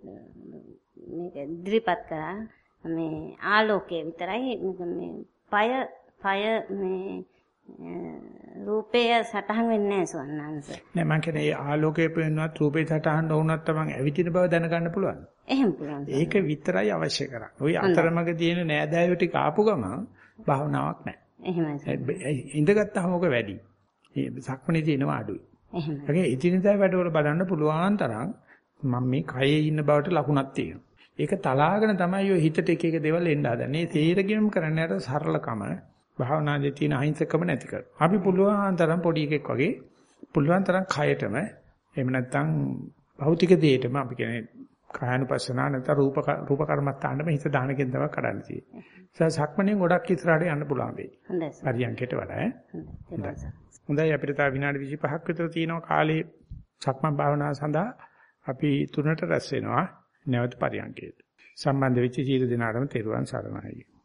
මේක ඉදිරිපත් කරා. මේ ආලෝකය විතරයි මේ පය පය මේ රූපය සටහන් වෙන්නේ නැහැ සවන්නංශ. නෑ මම කියන්නේ ඒ ආලෝකයේ පේනවත් රූපේ සටහන් වුණත් තමන් ඇවිදින බව දැනගන්න පුළුවන්. එහෙම පුළුවන්. ඒක විතරයි අවශ්‍ය කරන්නේ. ওই අතරමඟ තියෙන නෑදෑයෝ ටික ආපු ගමන් භාවනාවක් නෑ. එහෙමයි. ඉඳගත්තාම ඔක වැඩි. මේ සක්මණේ තියෙනවා අඩුයි. එහෙමයි. ඒකේ ඉදිනදා වැඩවල බලන්න පුළුවන් තරම් මම මේ කයේ ඉන්න බවට ලකුණක් තියෙනවා. ඒක තලාගෙන තමයි ඔය හිතට එක එක දේවල් එන්න හදන්නේ. ඒ තීරගෙම කරන්නේ අර සරලකම භාවනාවේ තියෙන අහිංසකම නැති කර. අපි පුළුවන් තරම් පොඩි එකෙක් වගේ පුළුවන් තරම් කයටම එහෙම නැත්නම් භෞතික දෙයටම අපි කියන්නේ කායानुපස්සනා නැත්නම් රූප රූප කර්මස්ථානෙම හිත දානකින් තමයි කරන්න තියෙන්නේ. ඒ සක්මණෙන් ගොඩක් ඉස්සරහට යන්න පුළුවන් වෙයි. හොඳයි. පරියන්කයට වඩා ඈ. හොඳයි අපිට තව විනාඩි 25ක් විතර තියෙනවා කාලේ සක්මන් භාවනාව සඳහා අපි තුනට රැස් වෙනවා. නැවත පරියන්කේද. සම්බන්ධ වෙච්ච සීල දිනාටම තෙරුවන් සරණයි.